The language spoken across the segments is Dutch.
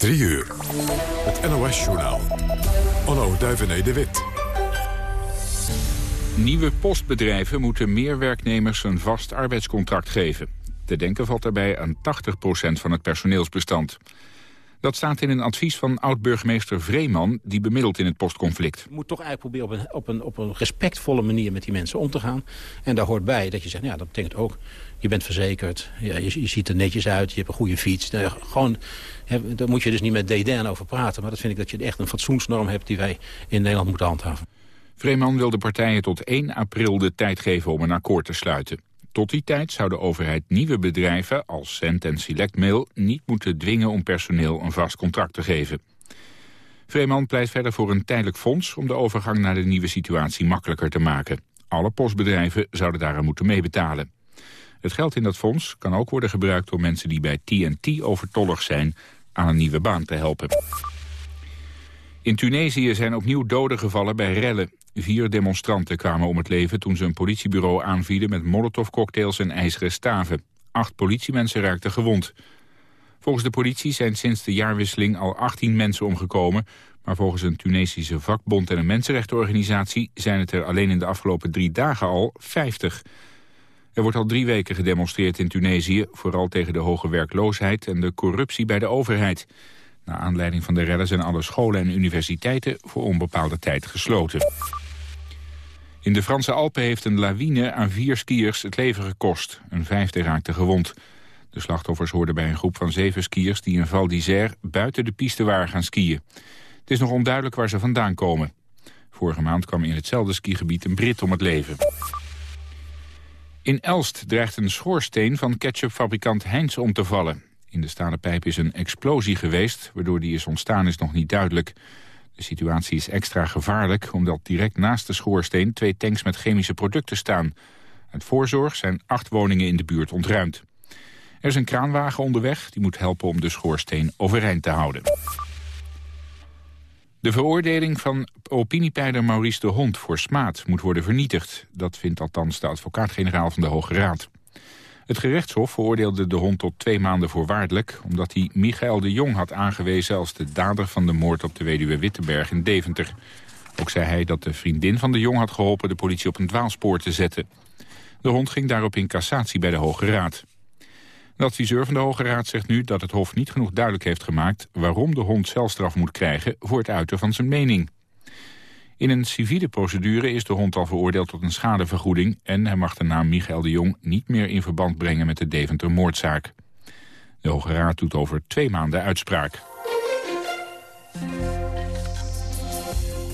3 uur. Het NOS-journaal. Onno Duivené de Wit. Nieuwe postbedrijven moeten meer werknemers een vast arbeidscontract geven. Te denken valt daarbij aan 80% van het personeelsbestand. Dat staat in een advies van oud-burgemeester Vreeman... die bemiddelt in het postconflict. Je moet toch eigenlijk proberen op een, op, een, op een respectvolle manier met die mensen om te gaan. En daar hoort bij dat je zegt, ja, dat betekent ook... je bent verzekerd, ja, je, je, ziet er netjes uit, je hebt een goede fiets. Nou, gewoon, hè, daar moet je dus niet met dédain over praten. Maar dat vind ik dat je echt een fatsoensnorm hebt... die wij in Nederland moeten handhaven. Vreeman wil de partijen tot 1 april de tijd geven om een akkoord te sluiten. Tot die tijd zou de overheid nieuwe bedrijven als Cent en Selectmail niet moeten dwingen om personeel een vast contract te geven. Vreeman pleit verder voor een tijdelijk fonds om de overgang naar de nieuwe situatie makkelijker te maken. Alle postbedrijven zouden daaraan moeten meebetalen. Het geld in dat fonds kan ook worden gebruikt om mensen die bij TNT overtollig zijn aan een nieuwe baan te helpen. In Tunesië zijn opnieuw doden gevallen bij rellen. Vier demonstranten kwamen om het leven toen ze een politiebureau aanvielen met molotovcocktails en ijzeren staven. Acht politiemensen raakten gewond. Volgens de politie zijn sinds de jaarwisseling al 18 mensen omgekomen, maar volgens een Tunesische vakbond en een mensenrechtenorganisatie zijn het er alleen in de afgelopen drie dagen al 50. Er wordt al drie weken gedemonstreerd in Tunesië, vooral tegen de hoge werkloosheid en de corruptie bij de overheid. Na aanleiding van de rellen zijn alle scholen en universiteiten voor onbepaalde tijd gesloten. In de Franse Alpen heeft een lawine aan vier skiers het leven gekost. Een vijfde raakte gewond. De slachtoffers hoorden bij een groep van zeven skiers die in Val d'Isère buiten de piste waren gaan skiën. Het is nog onduidelijk waar ze vandaan komen. Vorige maand kwam in hetzelfde skigebied een Brit om het leven. In Elst dreigt een schoorsteen van ketchupfabrikant Heinz om te vallen. In de stalen pijp is een explosie geweest, waardoor die is ontstaan is nog niet duidelijk. De situatie is extra gevaarlijk omdat direct naast de schoorsteen twee tanks met chemische producten staan. Uit voorzorg zijn acht woningen in de buurt ontruimd. Er is een kraanwagen onderweg, die moet helpen om de schoorsteen overeind te houden. De veroordeling van opiniepeiler Maurice de Hond voor smaad moet worden vernietigd. Dat vindt althans de advocaat-generaal van de Hoge Raad. Het gerechtshof veroordeelde de hond tot twee maanden voorwaardelijk... omdat hij Michael de Jong had aangewezen als de dader van de moord op de weduwe Wittenberg in Deventer. Ook zei hij dat de vriendin van de Jong had geholpen de politie op een dwaalspoor te zetten. De hond ging daarop in cassatie bij de Hoge Raad. De adviseur van de Hoge Raad zegt nu dat het Hof niet genoeg duidelijk heeft gemaakt... waarom de hond celstraf moet krijgen voor het uiten van zijn mening. In een civiele procedure is de hond al veroordeeld tot een schadevergoeding... en hij mag de naam Michael de Jong niet meer in verband brengen met de Deventer moordzaak. De Hoge Raad doet over twee maanden uitspraak.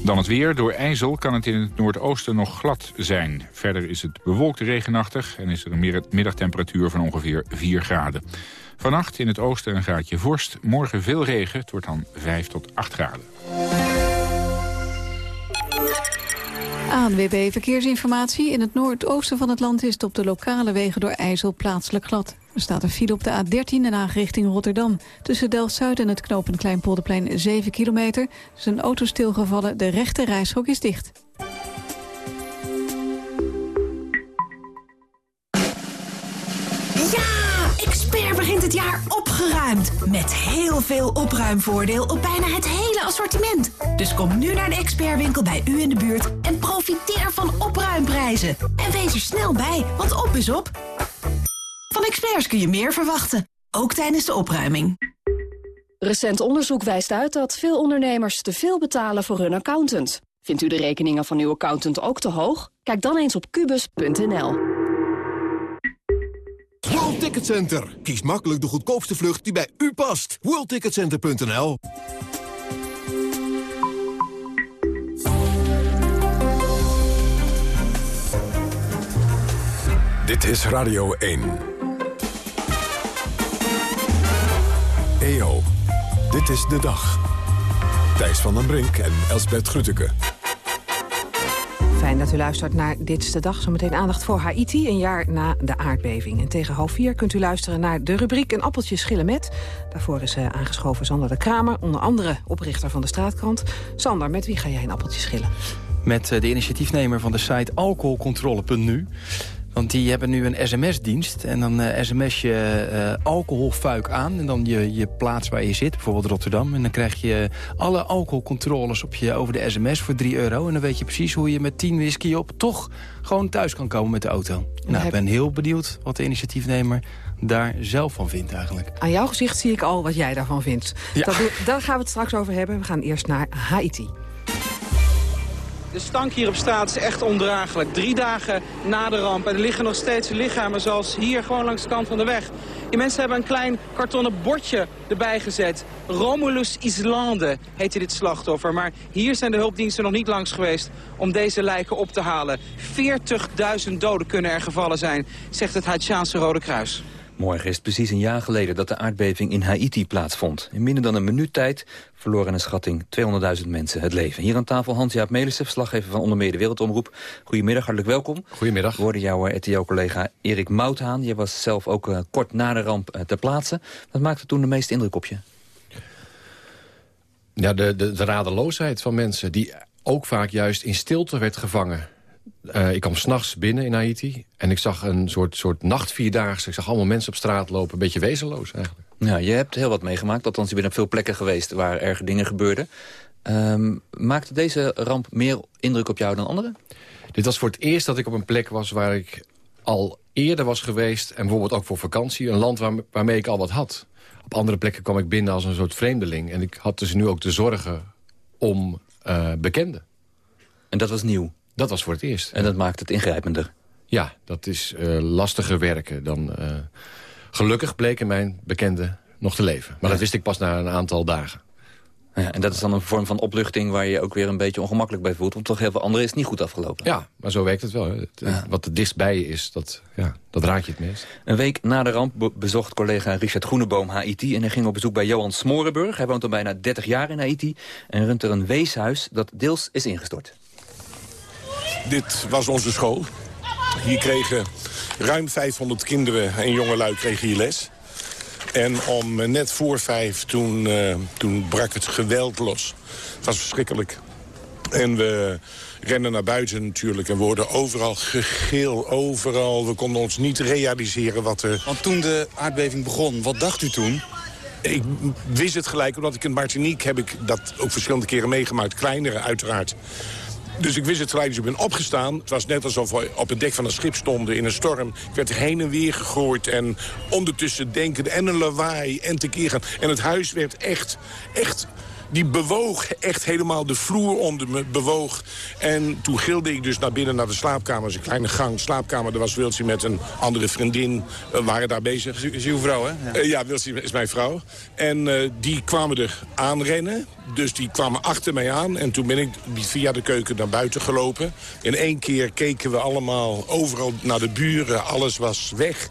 Dan het weer. Door ijzel kan het in het noordoosten nog glad zijn. Verder is het bewolkt regenachtig en is er een middagtemperatuur van ongeveer 4 graden. Vannacht in het oosten een graadje vorst. Morgen veel regen. Het wordt dan 5 tot 8 graden. ANWB Verkeersinformatie. In het noordoosten van het land is het op de lokale wegen door IJssel plaatselijk glad. Er staat een file op de A13 en Haag richting Rotterdam. Tussen Delft-Zuid en het knooppunt Kleinpolderplein 7 kilometer. Er is een auto stilgevallen, de rechte reishok is dicht. Het jaar opgeruimd. Met heel veel opruimvoordeel op bijna het hele assortiment. Dus kom nu naar de expertwinkel bij u in de buurt en profiteer van opruimprijzen. En wees er snel bij, want op is op. Van experts kun je meer verwachten, ook tijdens de opruiming. Recent onderzoek wijst uit dat veel ondernemers te veel betalen voor hun accountant. Vindt u de rekeningen van uw accountant ook te hoog? Kijk dan eens op kubus.nl. World Ticket Center. Kies makkelijk de goedkoopste vlucht die bij u past. WorldTicketCenter.nl Dit is Radio 1. EO, dit is de dag. Thijs van den Brink en Elsbert Grütke. Fijn dat u luistert naar Dit is de Dag. Zometeen aandacht voor Haiti, een jaar na de aardbeving. En tegen half vier kunt u luisteren naar de rubriek Een appeltje schillen met. Daarvoor is uh, aangeschoven Sander de Kramer, onder andere oprichter van de Straatkrant. Sander, met wie ga jij een appeltje schillen? Met uh, de initiatiefnemer van de site alcoholcontrole.nu. Want die hebben nu een sms-dienst. En dan uh, sms je uh, alcoholfuik aan. En dan je, je plaats waar je zit, bijvoorbeeld Rotterdam. En dan krijg je alle alcoholcontroles op je, over de sms voor 3 euro. En dan weet je precies hoe je met 10 whisky op toch gewoon thuis kan komen met de auto. Nou, ik ben heel benieuwd wat de initiatiefnemer daar zelf van vindt eigenlijk. Aan jouw gezicht zie ik al wat jij daarvan vindt. Ja. Dat, daar gaan we het straks over hebben. We gaan eerst naar Haiti. De stank hier op straat is echt ondraaglijk. Drie dagen na de ramp. En er liggen nog steeds lichamen zoals hier gewoon langs de kant van de weg. Die mensen hebben een klein kartonnen bordje erbij gezet. Romulus Islande heette dit slachtoffer. Maar hier zijn de hulpdiensten nog niet langs geweest om deze lijken op te halen. 40.000 doden kunnen er gevallen zijn, zegt het Haitiaanse Rode Kruis. Morgen is het precies een jaar geleden dat de aardbeving in Haiti plaatsvond. In minder dan een minuut tijd verloren een schatting 200.000 mensen het leven. Hier aan tafel Hans-Jaap Melissen, verslaggever van onder meer de Wereldomroep. Goedemiddag, hartelijk welkom. Goedemiddag. We hoorden jouw eh, RTO-collega Erik Mouthaan. Je was zelf ook uh, kort na de ramp uh, ter plaatse. Wat maakte toen de meeste indruk op je? Ja, de, de, de radeloosheid van mensen die ook vaak juist in stilte werd gevangen. Uh, ik kwam s'nachts binnen in Haiti en ik zag een soort, soort nachtvierdaagse. Ik zag allemaal mensen op straat lopen, een beetje wezenloos eigenlijk. Ja, je hebt heel wat meegemaakt, althans je bent op veel plekken geweest waar erge dingen gebeurden. Um, maakte deze ramp meer indruk op jou dan anderen? Dit was voor het eerst dat ik op een plek was waar ik al eerder was geweest... en bijvoorbeeld ook voor vakantie, een land waar, waarmee ik al wat had. Op andere plekken kwam ik binnen als een soort vreemdeling... en ik had dus nu ook de zorgen om uh, bekenden. En dat was nieuw? Dat was voor het eerst. En dat maakt het ingrijpender? Ja, dat is uh, lastiger werken dan... Uh, gelukkig bleken mijn bekenden nog te leven. Maar ja. dat wist ik pas na een aantal dagen. Ja, en dat is dan een vorm van opluchting waar je je ook weer een beetje ongemakkelijk bij voelt. Want toch heel veel anderen is het niet goed afgelopen. Ja, maar zo werkt het wel. Het, ja. Wat het dichtstbij je is, dat, ja, dat raak je het meest. Een week na de ramp be bezocht collega Richard Groeneboom Haiti. En hij ging op bezoek bij Johan Smorenburg. Hij woont al bijna 30 jaar in Haiti. En runt er een weeshuis dat deels is ingestort. Dit was onze school. Hier kregen ruim 500 kinderen en jongelui kregen hier les. En om net voor vijf, toen, uh, toen brak het geweld los. Het was verschrikkelijk. En we rennen naar buiten natuurlijk en worden overal gegil, overal. We konden ons niet realiseren wat er... Want toen de aardbeving begon, wat dacht u toen? Ik wist het gelijk, omdat ik in Martinique heb ik dat ook verschillende keren meegemaakt. Kleinere uiteraard. Dus ik wist het gelijk, dus ik ben opgestaan. Het was net alsof we op het dek van een schip stonden in een storm. Ik werd heen en weer gegooid en ondertussen denken en een lawaai en tekeer gaan. En het huis werd echt, echt die bewoog echt helemaal de vloer onder me, bewoog. En toen gilde ik dus naar binnen naar de slaapkamer. een kleine gang, slaapkamer. Daar was Wiltje met een andere vriendin, uh, waren daar bezig. Is uw vrouw, hè? Ja, uh, ja Wiltje is mijn vrouw. En uh, die kwamen er aanrennen. Dus die kwamen achter mij aan. En toen ben ik via de keuken naar buiten gelopen. In één keer keken we allemaal overal naar de buren. Alles was weg.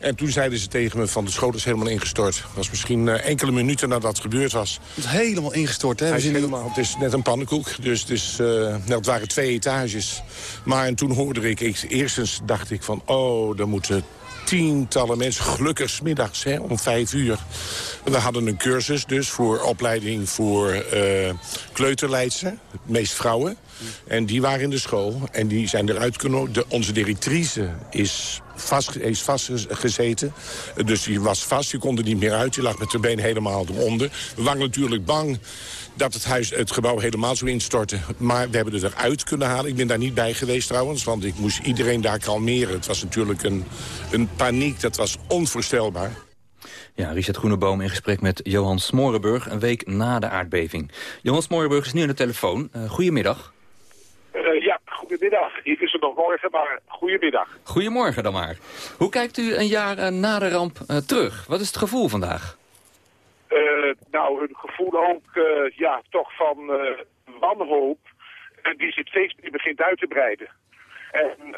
En toen zeiden ze tegen me van de school is helemaal ingestort. Dat was misschien uh, enkele minuten nadat het gebeurd was. Het is helemaal ingestort, hè? Hij is helemaal, het is net een pannenkoek. Dus het, is, uh, nou, het waren twee etages. Maar en toen hoorde ik, ik, eerstens dacht ik van... oh, er moeten tientallen mensen, gelukkig smiddags hè, om vijf uur. We hadden een cursus dus voor opleiding voor uh, kleuterleidster, meest vrouwen. En die waren in de school en die zijn eruit kunnen... De, onze directrice is vast, is vastgezeten. Dus die was vast, die kon er niet meer uit. Die lag met de been helemaal eronder. We waren natuurlijk bang dat het, huis, het gebouw helemaal zou instorten. Maar we hebben het eruit kunnen halen. Ik ben daar niet bij geweest trouwens, want ik moest iedereen daar kalmeren. Het was natuurlijk een, een paniek, dat was onvoorstelbaar. Ja, Richard Groeneboom in gesprek met Johan Smorenburg... een week na de aardbeving. Johan Smorenburg is nu aan de telefoon. Uh, goedemiddag. Uh, ja, goedemiddag. Hier is het nog morgen, maar goedemiddag. Goedemorgen dan maar. Hoe kijkt u een jaar uh, na de ramp uh, terug? Wat is het gevoel vandaag? Uh, nou, een gevoel ook, uh, ja, toch van uh, wanhoop. En die zich steeds begint uit te breiden. En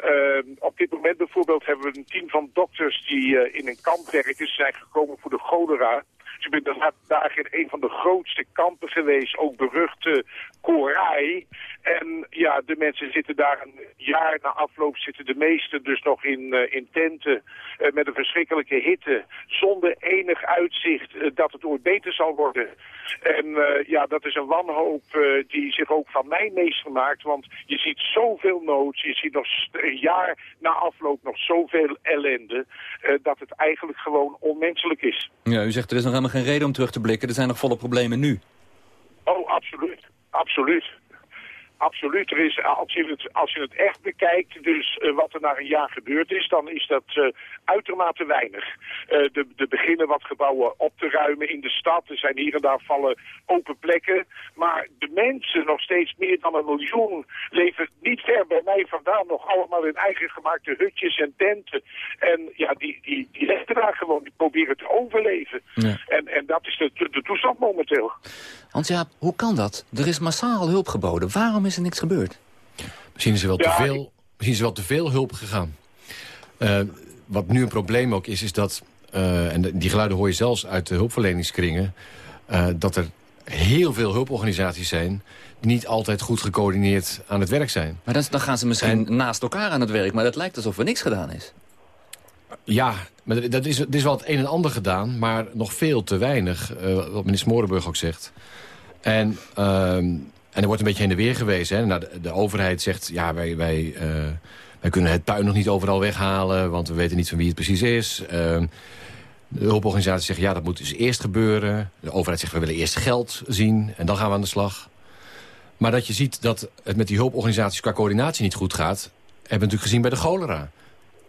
op dit moment bijvoorbeeld hebben we een team van dokters die in een kamp werken. Ze zijn gekomen voor de cholera. Ik ben de dagen in een van de grootste kampen geweest, ook beruchte Korai. En ja, de mensen zitten daar een jaar na afloop, zitten de meesten dus nog in, uh, in tenten uh, met een verschrikkelijke hitte, zonder enig uitzicht uh, dat het ooit beter zal worden. En ja, dat is een wanhoop die zich ook van mij meester maakt, want je ziet zoveel nood, je ziet nog een jaar na afloop nog zoveel ellende, dat het eigenlijk gewoon onmenselijk is. Ja, u zegt er is nog helemaal geen reden om terug te blikken, er zijn nog volle problemen nu. Oh, absoluut. Absoluut. Absoluut. Er is, als, je het, als je het echt bekijkt, dus uh, wat er na een jaar gebeurd is, dan is dat uh, uitermate weinig. Uh, de, de beginnen wat gebouwen op te ruimen in de stad. Er zijn hier en daar vallen open plekken. Maar de mensen, nog steeds meer dan een miljoen, leven niet ver bij mij vandaan. Nog allemaal in eigen gemaakte hutjes en tenten. En ja, die, die, die leggen daar gewoon, die proberen te overleven. Ja. En, en dat is de, de toestand momenteel. Want ja, hoe kan dat? Er is massaal hulp geboden. Waarom is er niks gebeurd? Misschien is er wel, ja, te, veel, misschien is er wel te veel hulp gegaan. Uh, wat nu een probleem ook is, is dat... Uh, en die geluiden hoor je zelfs uit de hulpverleningskringen... Uh, dat er heel veel hulporganisaties zijn... die niet altijd goed gecoördineerd aan het werk zijn. Maar dan, dan gaan ze misschien en, naast elkaar aan het werk... maar het lijkt alsof er niks gedaan is. Ja, maar dat is, dat is wel het een en ander gedaan... maar nog veel te weinig, wat meneer Smorenburg ook zegt... En, uh, en er wordt een beetje heen en weer geweest. Hè. Nou, de, de, overheid zegt, ja, wij, wij, uh, wij kunnen het puin nog niet overal weghalen... want we weten niet van wie het precies is. Uh, de hulporganisatie zegt, ja, dat moet dus eerst gebeuren. De overheid zegt, we willen eerst geld zien en dan gaan we aan de slag. Maar dat je ziet dat het met die hulporganisaties qua coördinatie niet goed gaat... hebben we natuurlijk gezien bij de cholera.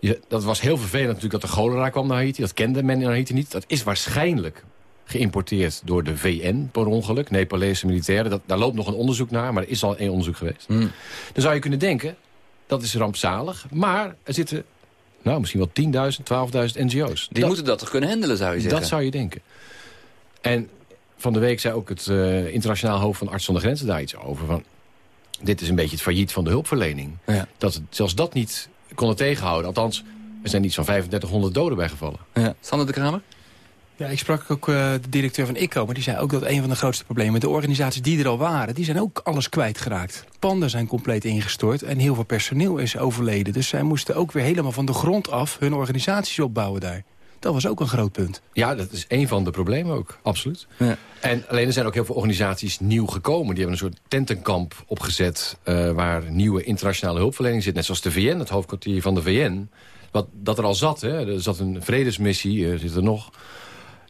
Je, dat was heel vervelend natuurlijk dat de cholera kwam naar Haiti. Dat kende men in Haiti niet. Dat is waarschijnlijk geïmporteerd door de VN per ongeluk. Nepalese militairen. Dat, daar loopt nog een onderzoek naar, maar er is al één onderzoek geweest. Hmm. Dan zou je kunnen denken, dat is rampzalig. Maar er zitten nou, misschien wel 10.000, 12.000 NGO's. Die moeten dat toch kunnen handelen, zou je zeggen? Dat zou je denken. En van de week zei ook het uh, internationaal hoofd van Arts zonder Grenzen daar iets over. Van, dit is een beetje het failliet van de hulpverlening. Ja. Dat het, zelfs dat niet konden tegenhouden. Althans, er zijn iets van 3500 doden bijgevallen. Ja. Sander de Kramer? Ja, ik sprak ook uh, de directeur van ICO, maar die zei ook dat een van de grootste problemen... de organisaties die er al waren, die zijn ook alles kwijtgeraakt. Panden zijn compleet ingestort en heel veel personeel is overleden. Dus zij moesten ook weer helemaal van de grond af hun organisaties opbouwen daar. Dat was ook een groot punt. Ja, dat is een van de problemen ook, absoluut. Ja. En alleen er zijn ook heel veel organisaties nieuw gekomen. Die hebben een soort tentenkamp opgezet... Uh, waar nieuwe internationale hulpverlening zit. Net zoals de VN, het hoofdkwartier van de VN. Wat, dat er al zat, hè. er zat een vredesmissie, uh, zit er nog...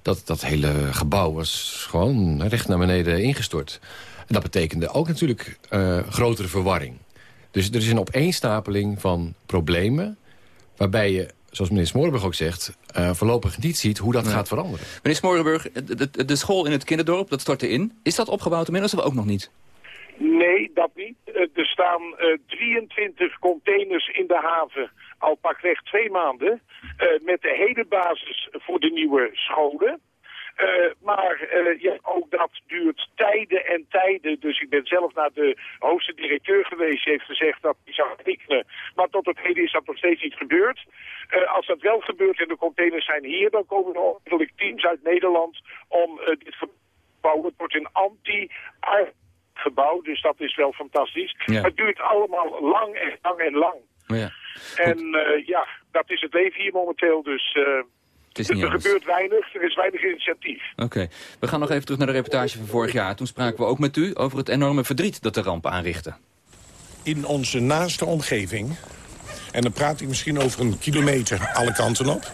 Dat, dat hele gebouw was gewoon recht naar beneden ingestort. En dat betekende ook natuurlijk uh, grotere verwarring. Dus er is een opeenstapeling van problemen... waarbij je, zoals meneer Smorenburg ook zegt... Uh, voorlopig niet ziet hoe dat Nee. gaat veranderen. Meneer Smorenburg, de, de, de school in het kinderdorp, dat stortte in. Is dat opgebouwd inmiddels of ook nog niet? Nee, dat niet. Eh, er staan eh, 23 containers in de haven al pakweg twee maanden. eh, met de hele basis voor de nieuwe scholen. Eh, maar eh, ja, ook dat duurt tijden en tijden. Dus ik ben zelf naar de hoogste directeur geweest. Die heeft gezegd dat die zou tekenen. Maar tot op heden is dat nog steeds niet gebeurd. Als dat wel gebeurt en de containers zijn hier... dan komen er onmiddellijk teams uit Nederland om dit gebouw... Het wordt een anti gebouw, dus dat is wel fantastisch. Ja. Het duurt allemaal lang en lang en lang. Ja. En eh, ja, dat is het leven hier momenteel. Dus eh, Het is niet er anders. gebeurt weinig, er is weinig initiatief. Oké, we gaan nog even terug naar de reportage van vorig jaar. Toen spraken we ook met u over het enorme verdriet dat de ramp aanrichtte. In onze naaste omgeving, en dan praat ik misschien over een kilometer alle kanten op...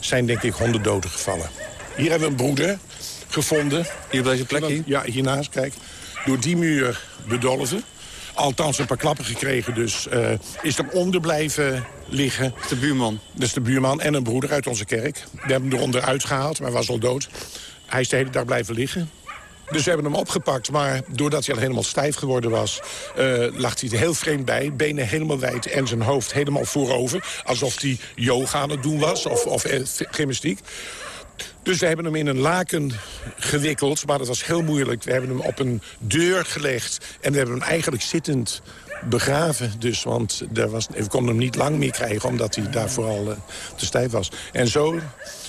zijn denk ik honderd doden gevallen. Hier hebben we een broeder gevonden. Hier op deze plek hier? Ja, hiernaast, kijk. Door die muur bedolven. Althans een paar klappen gekregen, dus eh, is er onder blijven liggen. De buurman. Dat is de buurman en een broeder uit onze kerk. We hebben hem eronder uitgehaald, maar hij was al dood. Hij is de hele dag blijven liggen. Dus we hebben hem opgepakt, maar doordat hij al helemaal stijf geworden was... eh, lag hij er heel vreemd bij, benen helemaal wijd en zijn hoofd helemaal voorover. Alsof hij yoga aan het doen was of, of eh, gymnastiek. Dus we hebben hem in een laken gewikkeld, maar dat was heel moeilijk. We hebben hem op een deur gelegd en we hebben hem eigenlijk zittend begraven. Dus, want er was, we konden hem niet lang meer krijgen, omdat hij daar vooral uh, te stijf was. En zo,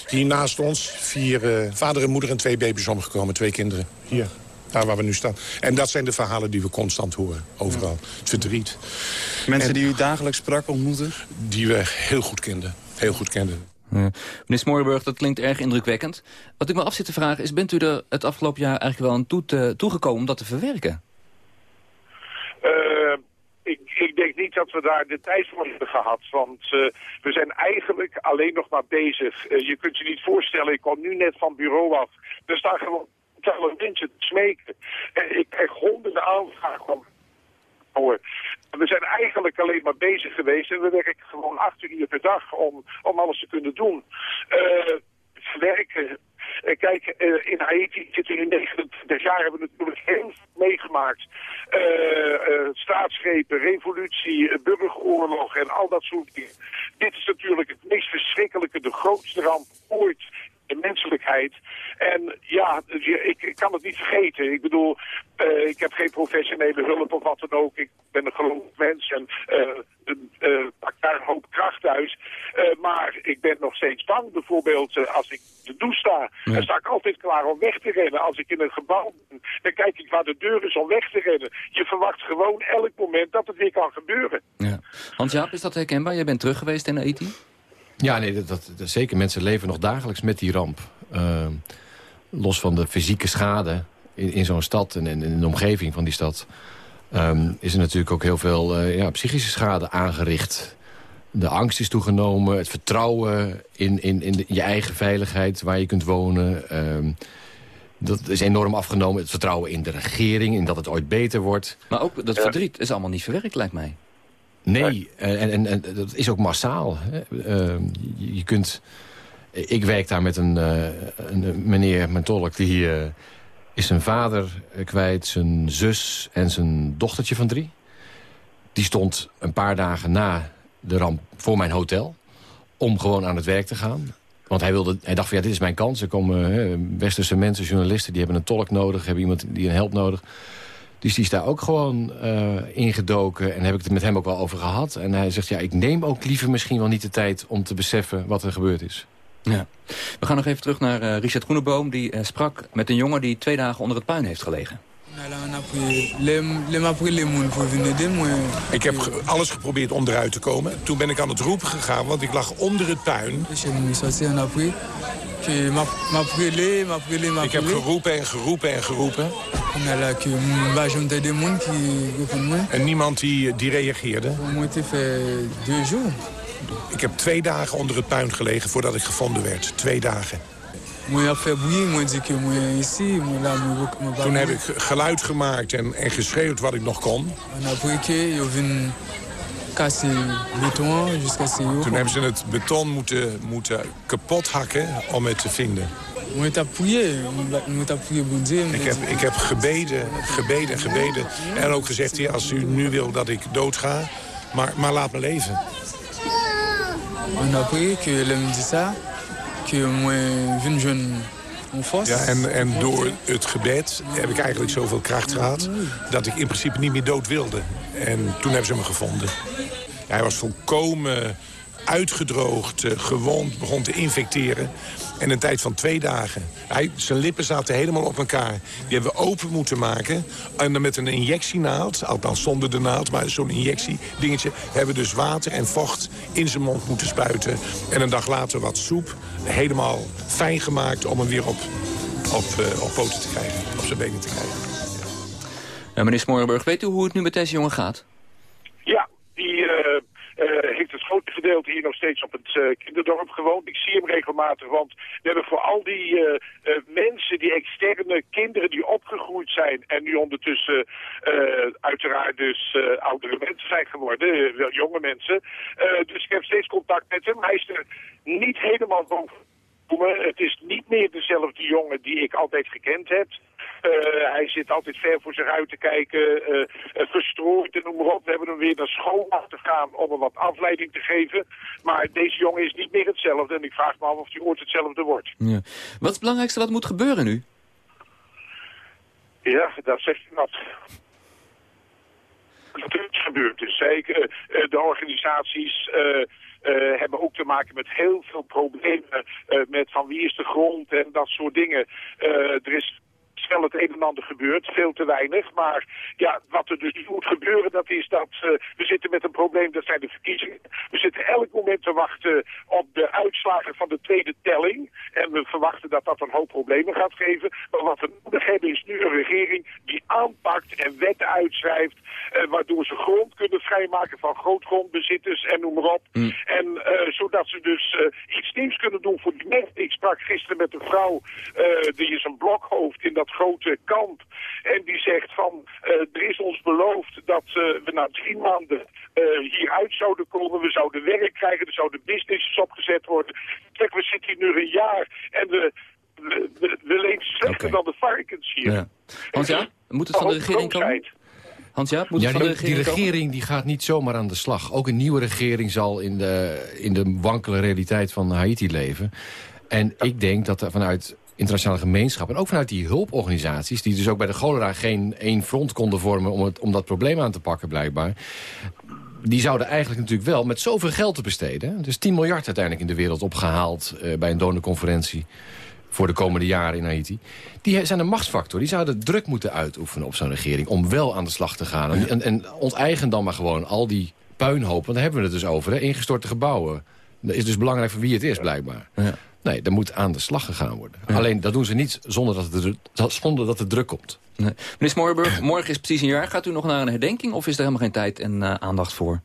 hier naast ons, vier uh, vader en moeder en twee baby's omgekomen. Twee kinderen, hier. Daar waar we nu staan. En dat zijn de verhalen die we constant horen, overal. Het verdriet. Mensen En die u dagelijks sprak, ontmoeten? Die we heel goed kenden. Heel goed kenden. Ja. Meneer Smoorburg, dat klinkt erg indrukwekkend. Wat ik me af zit te vragen is, bent u er het afgelopen jaar eigenlijk wel aan toe te, toegekomen om dat te verwerken? Uh, ik, ik, denk niet dat we daar de tijd voor hebben gehad. Want uh, we zijn eigenlijk alleen nog maar bezig. Je kunt je niet voorstellen, ik kom nu net van bureau af. Er staan gewoon tientallen mensen te smeken. En ik krijg honderden aanvragen om we zijn eigenlijk alleen maar bezig geweest en we werken gewoon acht uur per dag om, om alles te kunnen doen. Uh, verwerken. Uh, kijk, uh, in Haiti zitten in 29 jaar hebben we natuurlijk heel veel meegemaakt. staatsgrepen, revolutie, burgeroorlog en al dat soort dingen. Dit is natuurlijk het meest verschrikkelijke, de grootste ramp ooit de menselijkheid. En ja, ik, ik, kan het niet vergeten. Ik bedoel, uh, ik heb geen professionele hulp of wat dan ook. Ik ben een gelovig mens en uh, uh, pak daar een hoop kracht uit. maar ik ben nog steeds bang. Bijvoorbeeld als ik de douche sta, ja. dan sta ik altijd klaar om weg te rennen. Als ik in een gebouw ben, dan kijk ik waar de deur is om weg te rennen. Je verwacht gewoon elk moment dat het weer kan gebeuren. Ja. Hans-Jaap, is dat herkenbaar? Jij bent terug geweest in Haiti? Ja, nee, dat, dat, dat, zeker. Mensen leven nog dagelijks met die ramp. Uh, los van de fysieke schade in, in zo'n stad en in, in, de omgeving van die stad... Um, is er natuurlijk ook heel veel uh, ja, psychische schade aangericht. De angst is toegenomen, het vertrouwen in, in, in, de, in je eigen veiligheid... waar je kunt wonen. Um, dat is enorm afgenomen. Het vertrouwen in de regering, in dat het ooit beter wordt. Maar ook dat verdriet is allemaal niet verwerkt, lijkt mij. Nee, en, en, en dat is ook massaal. Uh, je kunt... Ik werk daar met een, uh, een meneer, mijn tolk, die uh, is zijn vader kwijt, zijn zus en zijn dochtertje van drie. Die stond een paar dagen na de ramp voor mijn hotel om gewoon aan het werk te gaan. Want hij, wilde, hij dacht van ja, dit is mijn kans. Er komen westerse mensen, journalisten, die hebben een tolk nodig, hebben iemand die een help nodig. Dus die is daar ook gewoon uh, ingedoken. En heb ik het met hem ook wel over gehad. En hij zegt, ja, ik neem ook liever misschien wel niet de tijd... om te beseffen wat er gebeurd is. Ja. We gaan nog even terug naar uh, Richard Groeneboom. Die uh, sprak met een jongen die twee dagen onder het puin heeft gelegen. Ik heb alles geprobeerd om eruit te komen. Toen ben ik aan het roepen gegaan, want ik lag onder het puin. Ik heb geroepen en geroepen en geroepen. En niemand die, die reageerde. Ik heb twee dagen onder het puin gelegen voordat ik gevonden werd. Twee dagen. Toen heb ik geluid gemaakt en, en geschreeuwd wat ik nog kon. Toen hebben ze het beton moeten, moeten kapot hakken om het te vinden. Ik heb, ik heb gebeden, gebeden, gebeden. En ook gezegd, ja, als u nu wil dat ik doodga, maar, maar laat me leven. Ja, en, en door het gebed heb ik eigenlijk zoveel kracht gehad... dat ik in principe niet meer dood wilde. En toen hebben ze me gevonden. Hij was volkomen uitgedroogd, gewond, begon te infecteren. En een tijd van twee dagen. Hij, zijn lippen zaten helemaal op elkaar. Die hebben we open moeten maken. En dan met een injectienaald, althans zonder de naald... maar zo'n injectiedingetje, hebben we dus water en vocht in zijn mond moeten spuiten. En een dag later wat soep, helemaal fijn gemaakt... om hem weer op, op, uh, op poten te krijgen, op zijn benen te krijgen. Ja, meneer Smorenburg, weet u hoe het nu met deze jongen gaat? Ja, die... Uh... Uh, heeft het grote gedeelte hier nog steeds op het uh, kinderdorp gewoond. Ik zie hem regelmatig, want we hebben voor al die uh, mensen, die externe kinderen die opgegroeid zijn... en nu ondertussen uiteraard dus oudere mensen zijn geworden, jonge mensen. dus ik heb steeds contact met hem. Hij is er niet helemaal boven. Het is niet meer dezelfde jongen die ik altijd gekend heb. hij zit altijd ver voor zich uit te kijken, uh, verstrooid en noem maar op. We hebben hem weer naar school laten gaan om hem wat afleiding te geven. Maar deze jongen is niet meer hetzelfde en ik vraag me af of hij ooit hetzelfde wordt. Ja. Wat is het belangrijkste wat moet gebeuren nu? Ja, dat zegt hij wat. Dat is gebeurd. Dus zeker de organisaties... Uh, hebben ook te maken met heel veel problemen uh, met van wie is de grond en dat soort dingen. Uh, er is wel het een en ander gebeurt, veel te weinig. Maar ja, wat er dus moet gebeuren, dat is dat uh, we zitten met een probleem, dat zijn de verkiezingen. We zitten elk moment te wachten op de uitslagen van de tweede telling. En we verwachten dat dat een hoop problemen gaat geven. Maar wat we nodig hebben is nu een regering die aanpakt en wetten uitschrijft, uh, waardoor ze grond kunnen vrijmaken van grootgrondbezitters en noem maar op. Mm. En uh, zodat ze dus iets nieuws kunnen doen voor die mensen. Ik sprak gisteren met een vrouw, die is een blokhoofd in dat grote kamp. En die zegt van, uh, er is ons beloofd dat uh, we na drie maanden uh, hieruit zouden komen. We zouden werk krijgen, er zouden businesses opgezet worden. Kijk, we zitten hier nu een jaar en we, we, we, we leven slechter okay. dan de varkens hier. Ja. Want ja, moet het van de regering komen? Hans ja, moet ja, van die, de regering, die regering die gaat niet zomaar aan de slag. Ook een nieuwe regering zal in de, in de wankele realiteit van Haiti leven. En ik denk dat er vanuit internationale gemeenschap... en ook vanuit die hulporganisaties... die dus ook bij de cholera geen één front konden vormen... om, het, om dat probleem aan te pakken blijkbaar... die zouden eigenlijk natuurlijk wel met zoveel geld te besteden... dus 10 miljard uiteindelijk in de wereld opgehaald... Uh, bij een donorconferentie voor de komende jaren in Haiti. Die zijn een machtsfactor. Die zouden druk moeten uitoefenen op zo'n regering... om wel aan de slag te gaan. En, en, en onteigen dan maar gewoon al die puinhoop... want daar hebben we het dus over, hè, ingestorte gebouwen. Dat is dus belangrijk voor wie het is, blijkbaar. Ja. Nee, er moet aan de slag gegaan worden. Ja. Alleen, dat doen ze niet zonder dat het, zonder dat het druk komt. Nee. Meneer Smorburg, morgen is precies een jaar. Gaat u nog naar een herdenking of is er helemaal geen tijd en uh, aandacht voor?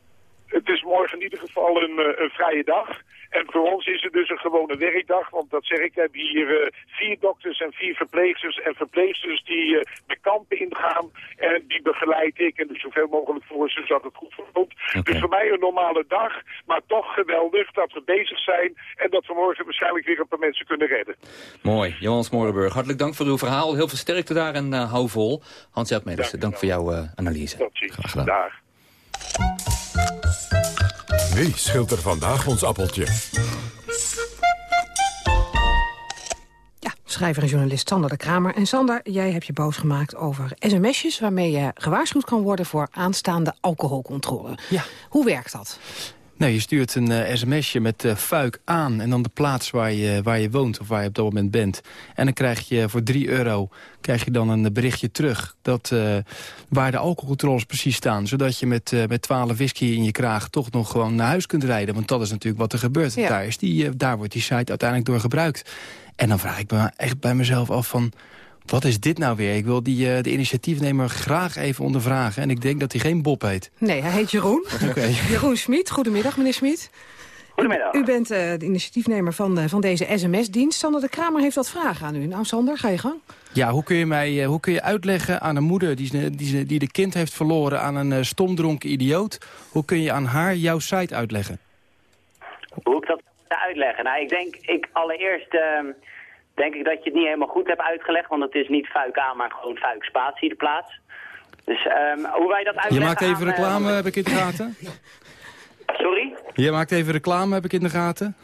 Het is morgen in ieder geval een, uh, een vrije dag. En voor ons is het dus een gewone werkdag, want dat zeg ik, hebben hier uh, vier dokters en vier verpleegsters en verpleegsters die uh, de kampen ingaan en die begeleid ik en dus zoveel mogelijk voor ze, zodat het goed verloopt. Okay. Dus voor mij een normale dag, maar toch geweldig dat we bezig zijn en dat we morgen waarschijnlijk weer een paar mensen kunnen redden. Mooi. Johan Smorenburg, hartelijk dank voor uw verhaal. Heel veel sterkte daar en uh, hou vol. Hans-Jaap Medersen, dank voor jouw analyse. Tot ziens. Graag gedaan. Dag. Wie scheelt er vandaag ons appeltje? Ja, schrijver en journalist Sander de Kramer. En Sander, jij hebt je boos gemaakt over sms'jes... waarmee je gewaarschuwd kan worden voor aanstaande alcoholcontrole. Ja. Hoe werkt dat? Nee, je stuurt een uh, sms'je met uh, fuik aan en dan de plaats waar je, waar je woont of waar je op dat moment bent. En dan krijg je voor 3 euro krijg je dan een berichtje terug dat, uh, waar de alcoholcontroles precies staan. Zodat je met, met 12 whisky in je kraag toch nog gewoon naar huis kunt rijden. Want dat is natuurlijk wat er gebeurt. Ja. Daar, is die, daar wordt die site uiteindelijk door gebruikt. En dan vraag ik me echt bij mezelf af van... Wat is dit nou weer? Ik wil die, uh, de initiatiefnemer graag even ondervragen. En ik denk dat hij geen Bob heet. Nee, hij heet Jeroen. Okay. Jeroen Smit. Goedemiddag, meneer Smit. Goedemiddag. U bent uh, de initiatiefnemer van, uh, van deze sms-dienst. Sander de Kramer heeft wat vragen aan u. Nou, Sander, ga je gang. Ja, hoe kun je, mij, hoe kun je uitleggen aan een moeder die, die, die de kind heeft verloren... aan een stomdronken idioot... hoe kun je aan haar jouw site uitleggen? Hoe ik dat moet uitleggen? Nou, ik denk, ik allereerst... Denk ik dat je het niet helemaal goed hebt uitgelegd. Want het is niet fuik aan, maar gewoon fuik spatie de plaats. Dus um, hoe wij dat uitleggen... Je maakt even aan, reclame, heb ik in de gaten? Sorry? Je maakt even reclame, heb ik in de gaten?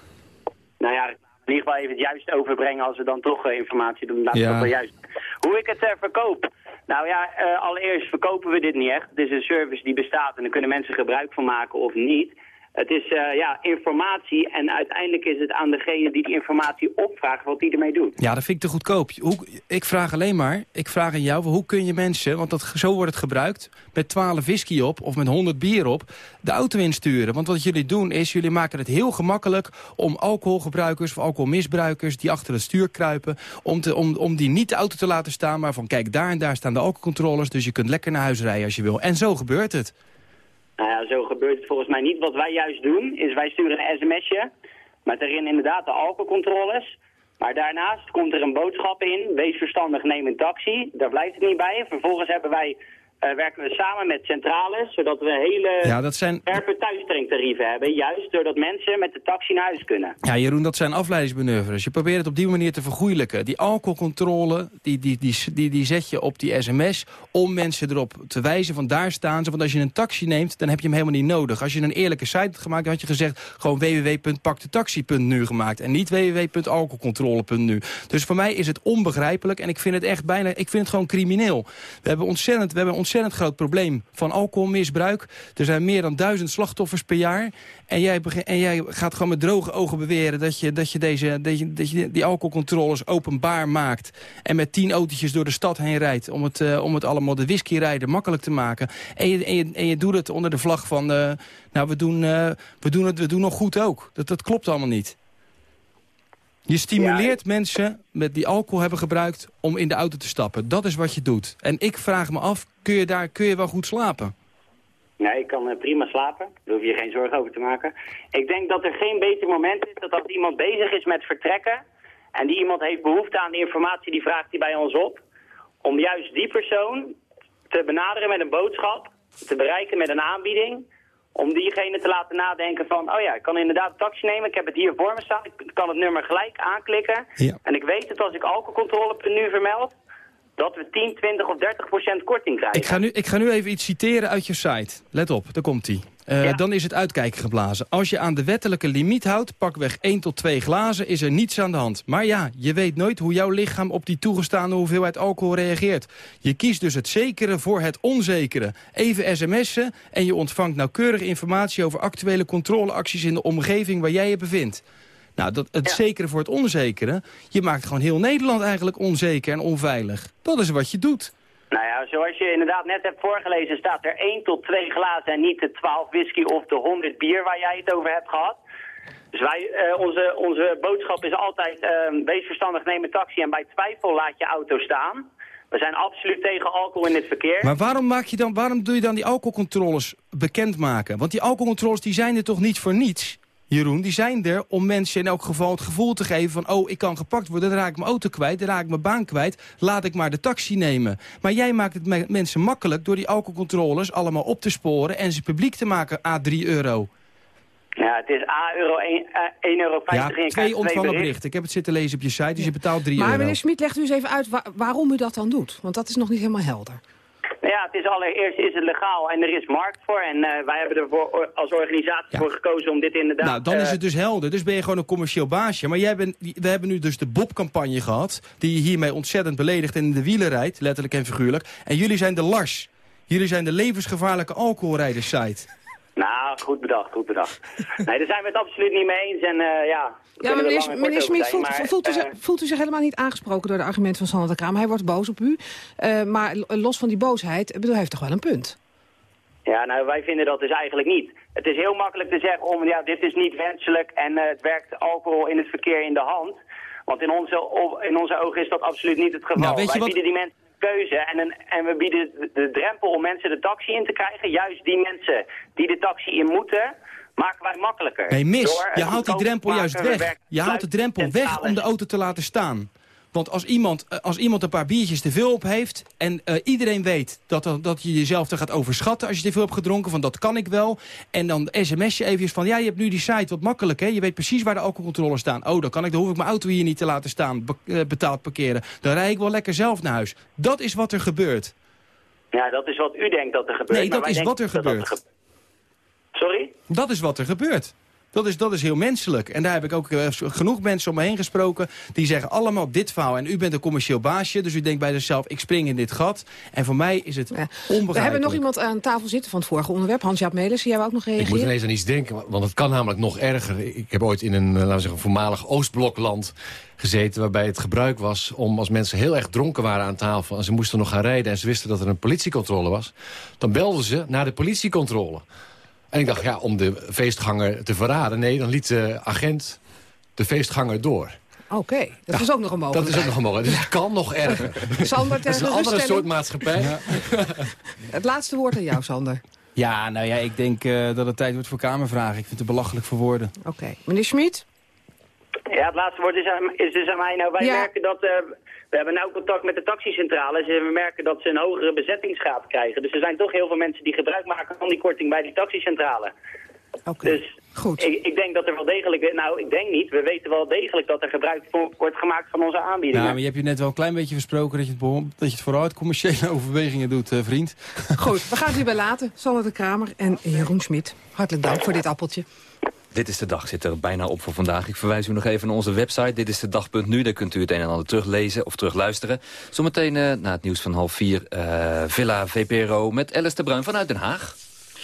Nou ja, in ieder geval even het juist overbrengen als we dan toch uh, informatie doen. Laat ja. wel juist. Hoe ik het uh, verkoop? Nou ja, uh, allereerst verkopen we dit niet echt. Het is een service die bestaat en daar kunnen mensen gebruik van maken of niet. Het is uh, ja, informatie en uiteindelijk is het aan degene die die informatie opvraagt wat die ermee doet. Ja, dat vind ik te goedkoop. Hoe, ik vraag alleen maar, ik vraag aan jou, hoe kun je mensen, want dat, zo wordt het gebruikt, met 12 whisky op of met 100 bier op, de auto insturen. Want wat jullie doen is, jullie maken het heel gemakkelijk om alcoholgebruikers of alcoholmisbruikers die achter het stuur kruipen, om, te, om, om die niet de auto te laten staan, maar van kijk, daar en daar staan de alcoholcontroles, dus je kunt lekker naar huis rijden als je wil. En zo gebeurt het. Nou ja, zo gebeurt het volgens mij niet. Wat wij juist doen, is wij sturen een sms'je met daarin inderdaad de alcoholcontroles. Maar daarnaast komt er een boodschap in, wees verstandig, neem een taxi. Daar blijft het niet bij. Vervolgens hebben wij eh, werken we samen met centrales, zodat we hele Ja, dat zijn- scherpe hebben. Juist doordat mensen met de taxi naar huis kunnen. Ja, Jeroen, dat zijn afleidingsmanoeuvres. Je probeert het op die manier te vergoeilijken. Die alcoholcontrole, die, die, die, die, die zet je op die sms... om mensen erop te wijzen van daar staan ze. Want als je een taxi neemt, dan heb je hem helemaal niet nodig. Als je een eerlijke site had gemaakt, dan had je gezegd... gewoon www.paktetaxi.nu gemaakt. En niet www.alcoholcontrole.nu. Dus voor mij is het onbegrijpelijk. En ik vind het echt bijna... Ik vind het gewoon crimineel. We hebben, ontzettend, we hebben een ontzettend groot probleem van alcoholmisbruik. Er zijn meer dan duizend slachtoffers per jaar. En jij, en jij gaat gewoon met droge ogen beweren... dat je, dat je, deze, dat je, dat je die alcoholcontroles openbaar maakt... en met tien autootjes door de stad heen rijdt... om het, eh, om het allemaal de whiskyrijden makkelijk te maken. En je, en je, en je doet het onder de vlag van... eh, nou, we doen, eh, we, doen het, we doen nog goed ook. Dat, dat klopt allemaal niet. Je stimuleert mensen met die alcohol hebben gebruikt om in de auto te stappen. Dat is wat je doet. En ik vraag me af, kun je daar kun je wel goed slapen? Nee, ik kan eh, prima slapen. Daar hoef je je geen zorgen over te maken. Ik denk dat er geen beter moment is dat als iemand bezig is met vertrekken... en die iemand heeft behoefte aan de informatie, die vraagt hij bij ons op... om juist die persoon te benaderen met een boodschap, te bereiken met een aanbieding... om diegene te laten nadenken van, oh ja, ik kan inderdaad een taxi nemen... ik heb het hier voor me staan, ik kan het nummer gelijk aanklikken... en ik weet het als ik alcoholcontrole.nu vermeld... dat we 10, 20 of 30 procent korting krijgen. Ik ga, nu, ik ga nu even iets citeren uit je site. Let op, daar komt hij. Dan is het uitkijken geblazen. Als je aan de wettelijke limiet houdt, pakweg 1 tot 2 glazen, is er niets aan de hand. Maar ja, je weet nooit hoe jouw lichaam op die toegestane hoeveelheid alcohol reageert. Je kiest dus het zekere voor het onzekere. Even sms'en en je ontvangt nauwkeurige informatie over actuele controleacties in de omgeving waar jij je bevindt. Nou, dat, het zekere voor het onzekere, je maakt gewoon heel Nederland eigenlijk onzeker en onveilig. Dat is wat je doet. Nou ja, zoals je inderdaad net hebt voorgelezen, staat er 1 tot 2 glazen en niet de 12 whisky of de 100 bier waar jij het over hebt gehad. Dus wij, eh, onze, onze boodschap is altijd, eh, wees verstandig, neem een taxi en bij twijfel laat je auto staan. We zijn absoluut tegen alcohol in het verkeer. Maar waarom, maak je dan, waarom doe je dan die alcoholcontroles bekendmaken? Want die alcoholcontroles die zijn er toch niet voor niets? Jeroen, die zijn er om mensen in elk geval het gevoel te geven van... oh, ik kan gepakt worden, dan raak ik mijn auto kwijt, dan raak ik mijn baan kwijt... laat ik maar de taxi nemen. Maar jij maakt het me- mensen makkelijk door die alcoholcontroles allemaal op te sporen... en ze publiek te maken, a 3 euro. Ja, het is A euro 1, eh, 1,50 euro. Ja, en je krijgt twee ontvangen berichten. Ik heb het zitten lezen op je site, dus je betaalt 3 Maar euro. meneer Smit, legt u eens even uit wa- waarom u dat dan doet. Want dat is nog niet helemaal helder. Nou ja, het is allereerst is het legaal en er is markt voor. En eh, wij hebben er voor, als organisatie voor gekozen om dit inderdaad... Nou, dan is eh, het dus helder. Dus ben je gewoon een commercieel baasje. Maar jij bent, we hebben nu dus de Bob-campagne gehad... die je hiermee ontzettend beledigt en in de wielen rijdt, letterlijk en figuurlijk. En jullie zijn de Lars. Jullie zijn de levensgevaarlijke alcoholrijdersite. Nou, goed bedacht, goed bedacht. nee, daar zijn we het absoluut niet mee eens. En eh, ja, Ja, maar er meneer, meneer voelt, maar, voelt, u eh, zich, voelt u zich helemaal niet aangesproken door de argumenten van Sander de Kramer? Hij wordt boos op u. Eh, maar los van die boosheid, bedoel, hij heeft toch wel een punt? Ja, nou, wij vinden dat dus eigenlijk niet. Het is heel makkelijk te zeggen, om, ja, dit is niet wenselijk en eh, het werkt alcohol in het verkeer in de hand. Want in onze, in onze ogen is dat absoluut niet het geval. Nou, weet je wij wat- bieden die mensen keuze en, een, en we bieden de, drempel om mensen de taxi in te krijgen. Juist die mensen die de taxi in moeten, maken wij makkelijker. Nee, mis. Door Je haalt die drempel juist We weg. Je haalt de drempel weg om de auto te laten staan. Want als iemand, eh, als iemand een paar biertjes te veel op heeft... en eh, iedereen weet dat, dat je jezelf er gaat overschatten als je te veel hebt gedronken... van dat kan ik wel. En dan sms je eventjes van... ja, je hebt nu die site, wat makkelijk, hè? Je weet precies waar de alcoholcontroles staan. Oh, dan, kan ik, dan hoef ik mijn auto hier niet te laten staan, be- eh, betaald parkeren. Dan rij ik wel lekker zelf naar huis. Dat is wat er gebeurt. Ja, dat is wat u denkt dat er gebeurt. Nee, dat is wat er dat dat gebeurt. ge- Sorry? Dat is wat er gebeurt. Dat is, dat is heel menselijk. En daar heb ik ook eh, genoeg mensen om me heen gesproken... die zeggen allemaal dit verhaal. En u bent een commercieel baasje, dus u denkt bij zichzelf... ik spring in dit gat. En voor mij is het onbegrijpelijk. We hebben nog iemand aan tafel zitten van het vorige onderwerp. Hans-Jaap Melis, jij wou ook nog Ik moet reageren? ineens aan iets denken, want het kan namelijk nog erger. Ik heb ooit in een, eh, laten we zeggen, voormalig Oostblokland gezeten... waarbij het gebruik was om als mensen heel erg dronken waren aan tafel... en ze moesten nog gaan rijden en ze wisten dat er een politiecontrole was... dan belden ze naar de politiecontrole. En ik dacht, ja, om de feestganger te verraden... nee, dan liet de agent de feestganger door. Oké, dat is ook nog een Dat mogelijkheid. is ook nog een mogelijkheid. Dus het kan nog erger. Sander, dat is een andere soort maatschappij. Het laatste woord aan jou, Sander. Ja, nou ja, ik denk eh, dat het tijd wordt voor kamervragen. Ik vind het belachelijk voor woorden. Oké. Meneer Schmid? Ja, het laatste woord is, aan, is dus aan mij. Nou, wij Ja. merken dat, eh, We hebben nu contact met de taxicentrales en we merken dat ze een hogere bezettingsgraad krijgen. Dus er zijn toch heel veel mensen die gebruik maken van die korting bij die taxicentrale. Dus Goed. Ik, ik denk dat er wel degelijk, nou ik denk niet, we weten wel degelijk dat er gebruik voor- wordt gemaakt van onze aanbiedingen. Nou, maar je hebt je net wel een klein beetje versproken dat je het, dat je het vooruit commerciële overwegingen doet, eh, vriend. Goed, we gaan het hierbij laten. Sanne de Kramer en Jeroen Smit. Hartelijk dank voor dit appeltje. Dit is de dag, zit er bijna op voor vandaag. Ik verwijs u nog even naar onze website. Dit is de dag.nu, daar kunt u het een en ander teruglezen of terugluisteren. Zometeen eh, na het nieuws van half vier, eh, Villa VPRO met Alice de Bruin vanuit Den Haag.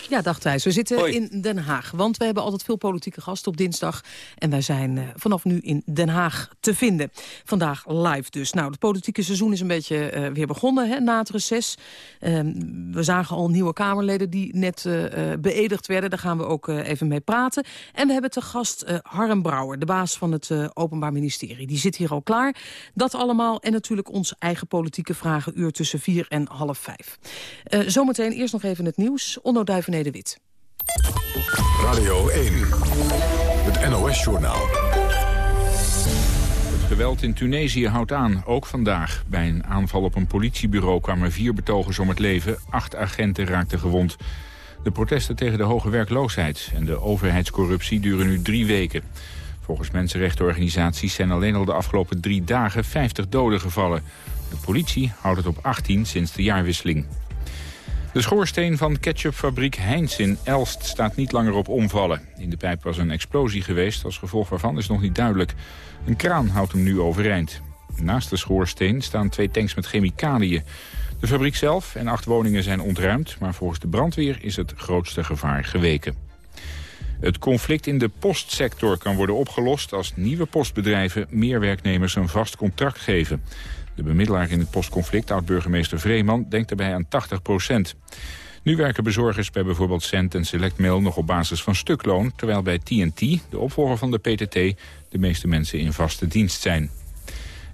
Ja, dag Thijs. We zitten Hoi. in Den Haag. Want we hebben altijd veel politieke gasten op dinsdag. En wij zijn eh, vanaf nu in Den Haag te vinden. Vandaag live dus. Nou, het politieke seizoen is een beetje eh, weer begonnen hè, na het reces. Ehm, we zagen al nieuwe Kamerleden die net eh, beëdigd werden. Daar gaan we ook even mee praten. En we hebben te gast Harm Brouwer, de baas van het Openbaar Ministerie. Die zit hier al klaar. Dat allemaal en natuurlijk ons eigen politieke vragenuur tussen vier en half vijf. Zometeen eerst nog even het nieuws. Onno Duivenede Wit. Radio 1. Het NOS-journaal. Het geweld in Tunesië houdt aan, ook vandaag. Bij een aanval op een politiebureau kwamen vier betogers om het leven. Acht agenten raakten gewond. De protesten tegen de hoge werkloosheid en de overheidscorruptie duren nu drie weken. Volgens mensenrechtenorganisaties zijn alleen al de afgelopen drie dagen 50 doden gevallen. De politie houdt het op 18 sinds de jaarwisseling. De schoorsteen van ketchupfabriek Heinz in Elst staat niet langer op omvallen. In de pijp was een explosie geweest, als gevolg waarvan is nog niet duidelijk. Een kraan houdt hem nu overeind. Naast de schoorsteen staan twee tanks met chemicaliën. De fabriek zelf en acht woningen zijn ontruimd... maar volgens de brandweer is het grootste gevaar geweken. Het conflict in de postsector kan worden opgelost... als nieuwe postbedrijven meer werknemers een vast contract geven. De bemiddelaar in het postconflict, oud-burgemeester Vreeman... denkt daarbij aan 80 procent. Nu werken bezorgers bij bijvoorbeeld Cent en Selectmail nog op basis van stukloon... terwijl bij TNT, de opvolger van de PTT, de meeste mensen in vaste dienst zijn.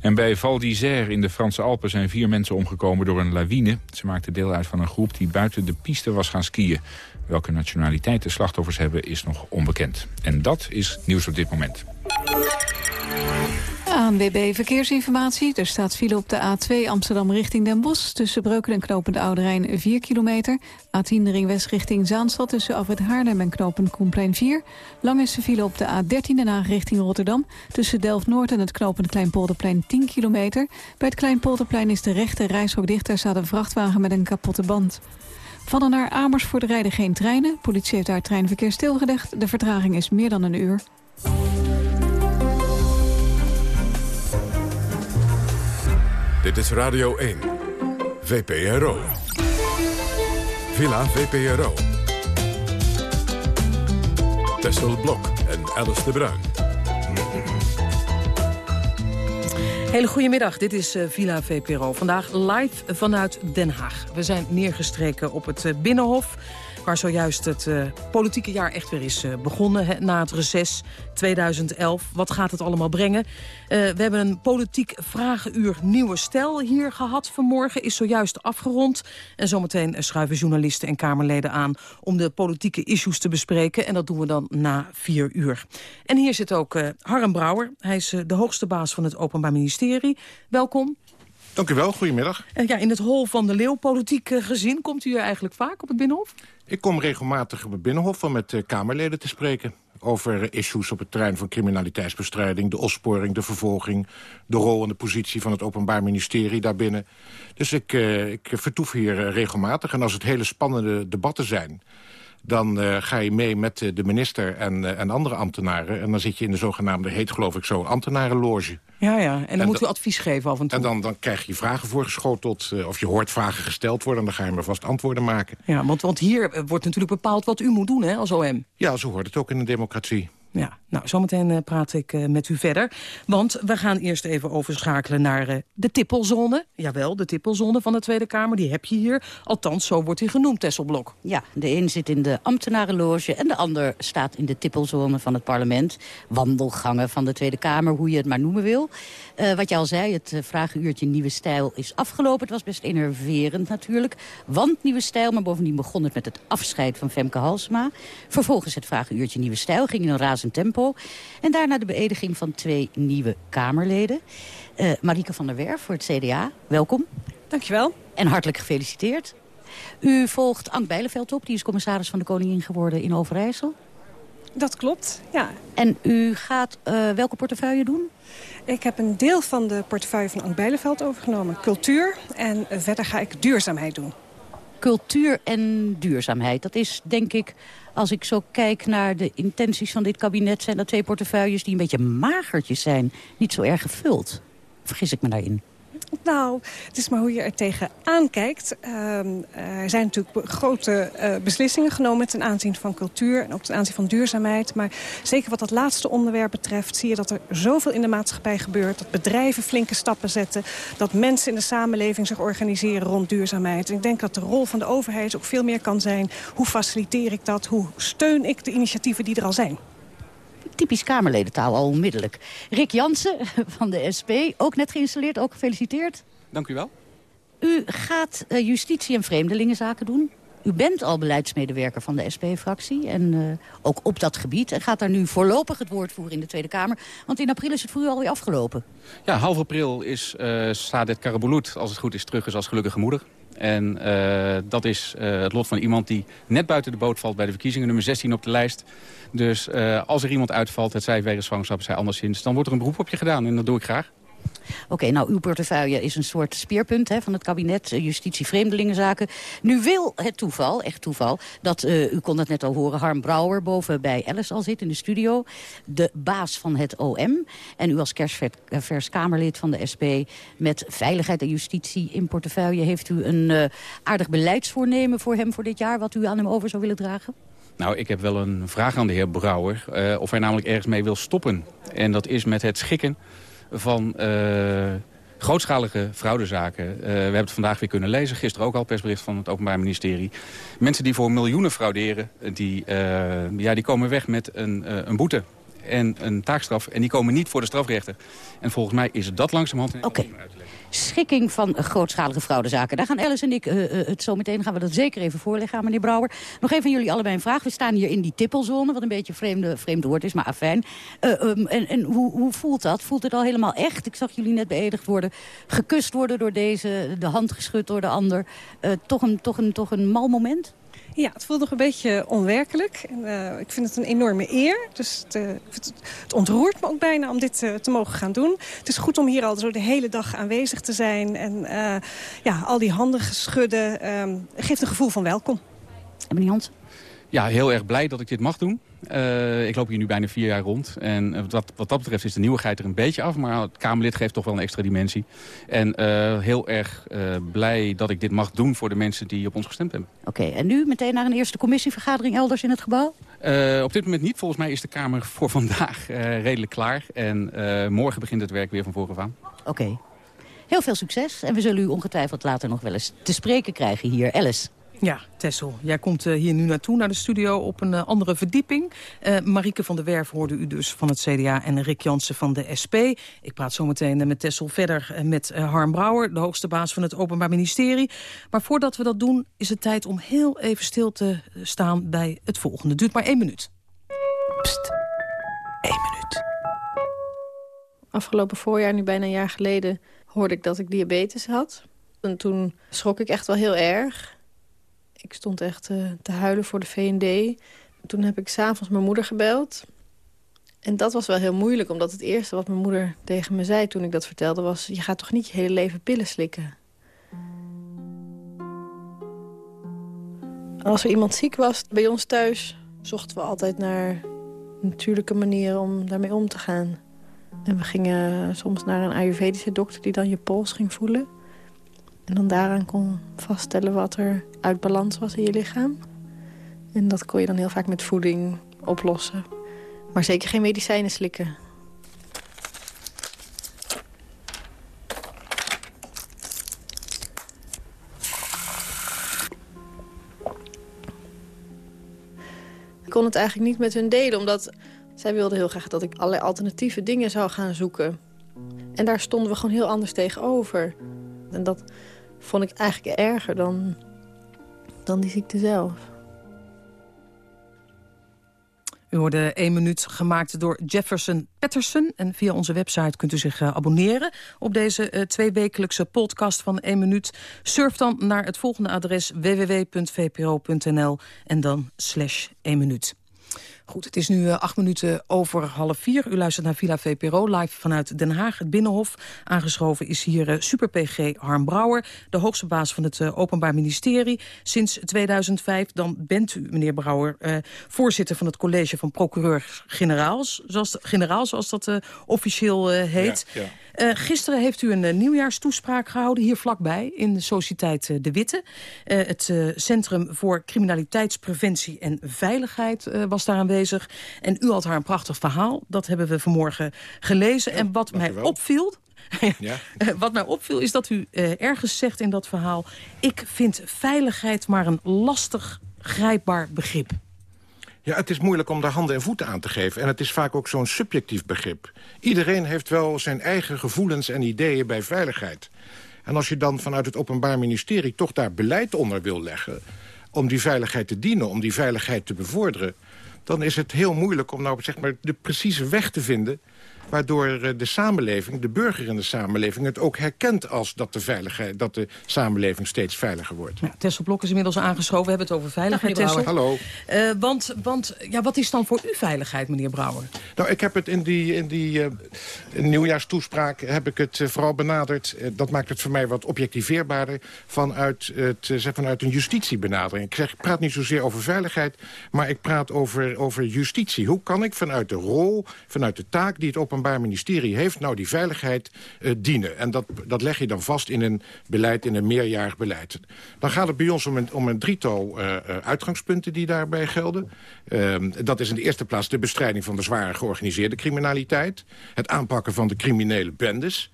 En bij Val d'Isère in de Franse Alpen zijn vier mensen omgekomen door een lawine. Ze maakten deel uit van een groep die buiten de piste was gaan skiën. Welke nationaliteit de slachtoffers hebben is nog onbekend. En dat is nieuws op dit moment. ANWB Verkeersinformatie. Er staat file op de A2 Amsterdam richting Den Bosch... tussen Breukelen en Knopend Oude Rijn 4 kilometer. A10 de ring west richting Zaanstad tussen Afrit Haarlem en Knopend Koenplein 4. Lang is de file op de A13 Den Haag richting Rotterdam... tussen Delft-Noord en het Knopend Kleinpolderplein 10 kilometer. Bij het Kleinpolderplein is de rechte reishok dicht. Daar staat een vrachtwagen met een kapotte band. Van en naar Amersfoort rijden geen treinen. Politie heeft daar treinverkeer stilgelegd. De vertraging is meer dan een uur. Dit is Radio 1. VPRO. Villa VPRO. Tessel Blok en Alice de Bruin. Hele goedemiddag, dit is eh, Villa VPRO. Vandaag live vanuit Den Haag. We zijn neergestreken op het eh, Binnenhof... waar zojuist het eh, politieke jaar echt weer is eh, begonnen... Hè, na het reces 2011. Wat gaat het allemaal brengen? Eh, we hebben een politiek vragenuur Nieuwe Stijl hier gehad vanmorgen. Is zojuist afgerond. En zometeen schuiven journalisten en Kamerleden aan... om de politieke issues te bespreken. En dat doen we dan na vier uur. En hier zit ook Harm Brouwer. Hij is de hoogste baas van het Openbaar Ministerie. Welkom. Dank u wel, goedemiddag. Ja, in het hol van de leeuw, politiek gezien... komt u hier eigenlijk vaak op het Binnenhof? Ik kom regelmatig op het Binnenhof om met eh, Kamerleden te spreken... over eh, issues op het terrein van criminaliteitsbestrijding... de opsporing, de vervolging, de rol en de positie van het Openbaar Ministerie daarbinnen. Dus ik, eh, ik vertoef hier regelmatig. En als het hele spannende debatten zijn... dan eh, ga je mee met eh, de minister en, eh, en andere ambtenaren... en dan zit je in de zogenaamde, heet geloof ik zo, ambtenarenloge. Ja, ja. En dan En moet u dat- advies geven af en toe. En dan, dan krijg je vragen voorgeschoteld, of je hoort vragen gesteld worden... en dan ga je maar vast antwoorden maken. Ja, want, want hier wordt natuurlijk bepaald wat u moet doen hè, als OM. Ja, zo hoort het ook in een democratie. Ja, nou, zometeen eh, praat ik eh, met u verder. Want we gaan eerst even overschakelen naar eh, de tippelzone. Jawel, de tippelzone van de Tweede Kamer, die heb je hier. Althans, zo wordt hij genoemd, Tesselblok. Ja, de een zit in de ambtenarenloge en de ander staat in de tippelzone van het parlement. Wandelgangen van de Tweede Kamer, hoe je het maar noemen wil. Wat je al zei, het vragenuurtje Nieuwe Stijl is afgelopen. Het was best enerverend natuurlijk. Want Nieuwe Stijl, maar bovendien begon het met het afscheid van Femke Halsema. Vervolgens het vragenuurtje Nieuwe Stijl ging in een razend razend tempo. En daarna de beëdiging van twee nieuwe Kamerleden. Uh, Marieke van der Werf voor het CDA, welkom. Dankjewel. En hartelijk gefeliciteerd. U volgt Ank Bijleveld op, die is commissaris van de Koningin geworden in Overijssel. Dat klopt, ja. En u gaat uh, welke portefeuille doen? Ik heb een deel van de portefeuille van Ank Bijleveld overgenomen. Cultuur. En verder ga ik duurzaamheid doen. Cultuur en duurzaamheid. Dat is, denk ik, als ik zo kijk naar de intenties van dit kabinet... zijn dat twee portefeuilles die een beetje magertjes zijn. Niet zo erg gevuld. Vergis ik me daarin? Nou, het is maar hoe je er tegenaan kijkt. Uh, er zijn natuurlijk grote uh, beslissingen genomen ten aanzien van cultuur... en ook ten aanzien van duurzaamheid. Maar zeker wat dat laatste onderwerp betreft... zie je dat er zoveel in de maatschappij gebeurt. Dat bedrijven flinke stappen zetten. Dat mensen in de samenleving zich organiseren rond duurzaamheid. En ik denk dat de rol van de overheid ook veel meer kan zijn. Hoe faciliteer ik dat? Hoe steun ik de initiatieven die er al zijn? Typisch Kamerledentaal al onmiddellijk. Rick Jansen van de SP, ook net geïnstalleerd, ook gefeliciteerd. Dank u wel. U gaat uh, justitie en vreemdelingenzaken doen. U bent al beleidsmedewerker van de SP-fractie en uh, ook op dat gebied. En gaat daar nu voorlopig het woord voeren in de Tweede Kamer. Want in april is het voor u alweer afgelopen. Ja, half april is uh, Sadet Karabulut, als het goed is, terug is als gelukkige moeder. En uh, dat is uh, het lot van iemand die net buiten de boot valt bij de verkiezingen. Nummer 16 op de lijst. Dus uh, als er iemand uitvalt, het zij wegens zwangerschap, zij anderszins... dan wordt er een beroep op je gedaan en dat doe ik graag. Oké, nou, uw portefeuille is een soort speerpunt hè, van het kabinet, justitie, vreemdelingenzaken. Nu wil het toeval, echt toeval, dat, uh, u kon het net al horen, Harm Brouwer boven bij Alice al zit in de studio. De baas van het OM. En u als kerstvers Kamerlid van de SP met veiligheid en justitie in portefeuille. Heeft u een aardig beleidsvoornemen voor hem voor dit jaar, wat u aan hem over zou willen dragen? Nou, ik heb wel een vraag aan de heer Brouwer. Of hij namelijk ergens mee wil stoppen. En dat is met het schikken van uh, grootschalige fraudezaken. Uh, we hebben het vandaag weer kunnen lezen. Gisteren ook al persbericht van het Openbaar Ministerie. Mensen die voor miljoenen frauderen, die, uh, ja, die komen weg met een, een boete en een taakstraf. En die komen niet voor de strafrechter. En volgens mij is dat langzamerhand... Oké. Okay. Schikking van grootschalige fraudezaken. Daar gaan Alice en ik uh, uh, het zo meteen gaan we dat zeker even voorleggen aan meneer Brouwer. Nog even jullie allebei een vraag. We staan hier in die tippelzone, wat een beetje een vreemde, vreemde woord is, maar afijn. Uh, um, en en hoe, hoe voelt dat? Voelt het al helemaal echt? Ik zag jullie net beëdigd worden, gekust worden door deze, de hand geschud door de ander. toch, een, toch, een, toch een mal moment? Ja, het voelt nog een beetje onwerkelijk. En, uh, ik vind het een enorme eer. Dus het, uh, het, het, ontroert me ook bijna om dit uh, te mogen gaan doen. Het is goed om hier al zo de hele dag aanwezig te zijn. En ja, al die handen geschudden geeft een gevoel van welkom. En meneer Hans? Ja, heel erg blij dat ik dit mag doen. Uh, ik loop hier nu bijna vier jaar rond. En wat, wat dat betreft is de nieuwigheid er een beetje af. Maar het Kamerlid geeft toch wel een extra dimensie. En uh, heel erg uh, blij dat ik dit mag doen voor de mensen die op ons gestemd hebben. Oké, okay, en nu meteen naar een eerste commissievergadering elders in het gebouw? op dit moment niet. Volgens mij is de Kamer voor vandaag redelijk klaar. En morgen begint het werk weer van voren aan. Oké. Okay. Heel veel succes. En we zullen u ongetwijfeld later nog wel eens te spreken krijgen hier. Alice. Ja, Tessel, jij komt uh, hier nu naartoe, naar de studio, op een uh, andere verdieping. Uh, Marieke van der Werf hoorde u dus van het CDA en Rick Jansen van de SP. Ik praat zometeen met Tessel verder met Harm Brouwer, de hoogste baas van het Openbaar Ministerie. Maar voordat we dat doen, is het tijd om heel even stil te staan bij het volgende. Het duurt maar één minuut. Pst, één minuut. Afgelopen voorjaar, nu bijna een jaar geleden, hoorde ik dat ik diabetes had. En toen schrok ik echt wel heel erg. Ik stond echt uh, te huilen voor de V&D. Toen heb ik s'avonds mijn moeder gebeld. En dat was wel heel moeilijk, omdat het eerste wat mijn moeder tegen me zei... toen ik dat vertelde was, je gaat toch niet je hele leven pillen slikken? Als er iemand ziek was bij ons thuis... zochten we altijd naar natuurlijke manieren om daarmee om te gaan. En we gingen soms naar een Ayurvedische dokter die dan je pols ging voelen. En dan daaraan kon vaststellen wat er uit balans was in je lichaam. En dat kon je dan heel vaak met voeding oplossen. Maar zeker geen medicijnen slikken. Ik kon het eigenlijk niet met hun delen, omdat zij wilden heel graag dat ik allerlei alternatieve dingen zou gaan zoeken. En daar stonden we gewoon heel anders tegenover. En dat vond ik eigenlijk erger dan, dan die ziekte zelf. U hoorde 1 minuut gemaakt door Jefferson Patterson. En via onze website kunt u zich uh, abonneren op deze uh, tweewekelijkse podcast van 1 minuut. Surf dan naar het volgende adres www.vpro.nl en dan slash 1 minuut. Goed, het is nu uh, acht minuten over half vier. U luistert naar Villa VPRO, live vanuit Den Haag, het Binnenhof. Aangeschoven is hier uh, super-PG Harm Brouwer... de hoogste baas van het uh, Openbaar Ministerie sinds 2005. Dan bent u, meneer Brouwer, voorzitter van het college van procureur-generaals... Zoals, generaal, zoals dat officieel heet. Ja, ja. Uh, gisteren heeft u een uh, nieuwjaarstoespraak gehouden hier vlakbij in de Sociëteit uh, De Witte. het Centrum voor Criminaliteitspreventie en Veiligheid was daar aanwezig. En u had haar een prachtig verhaal. Dat hebben we vanmorgen gelezen. Ja, en wat mij opviel... Ja. wat mij opviel is dat u ergens zegt in dat verhaal... ik vind veiligheid maar een lastig grijpbaar begrip. Ja, het is moeilijk om daar handen en voeten aan te geven. En het is vaak ook zo'n subjectief begrip. Iedereen heeft wel zijn eigen gevoelens en ideeën bij veiligheid. En als je dan vanuit het Openbaar Ministerie toch daar beleid onder wil leggen... om die veiligheid te dienen, om die veiligheid te bevorderen... dan is het heel moeilijk om nou zeg maar, de precieze weg te vinden waardoor eh, de samenleving, de burger in de samenleving... het ook herkent als dat de, veiligheid, dat de samenleving steeds veiliger wordt. Ja, Tessel Blok is inmiddels aangeschoven. We hebben het over veiligheid, Tessel. Hallo. Uh, want want ja, wat is dan voor u veiligheid, meneer Brouwer? Nou, ik heb het in die, in die uh, nieuwjaarstoespraak heb ik het uh, vooral benaderd. dat maakt het voor mij wat objectiveerbaarder vanuit, het, vanuit een justitiebenadering. Ik zeg, ik praat niet zozeer over veiligheid, maar ik praat over, over justitie. Hoe kan ik vanuit de rol, vanuit de taak die het openbaar Openbaar Ministerie heeft nou die veiligheid uh, dienen. En dat, dat leg je dan vast in een beleid, in een meerjarig beleid. Dan gaat het bij ons om een, om een drietal uh, uitgangspunten die daarbij gelden. Uh, dat is in de eerste plaats de bestrijding van de zware georganiseerde criminaliteit. Het aanpakken van de criminele bendes.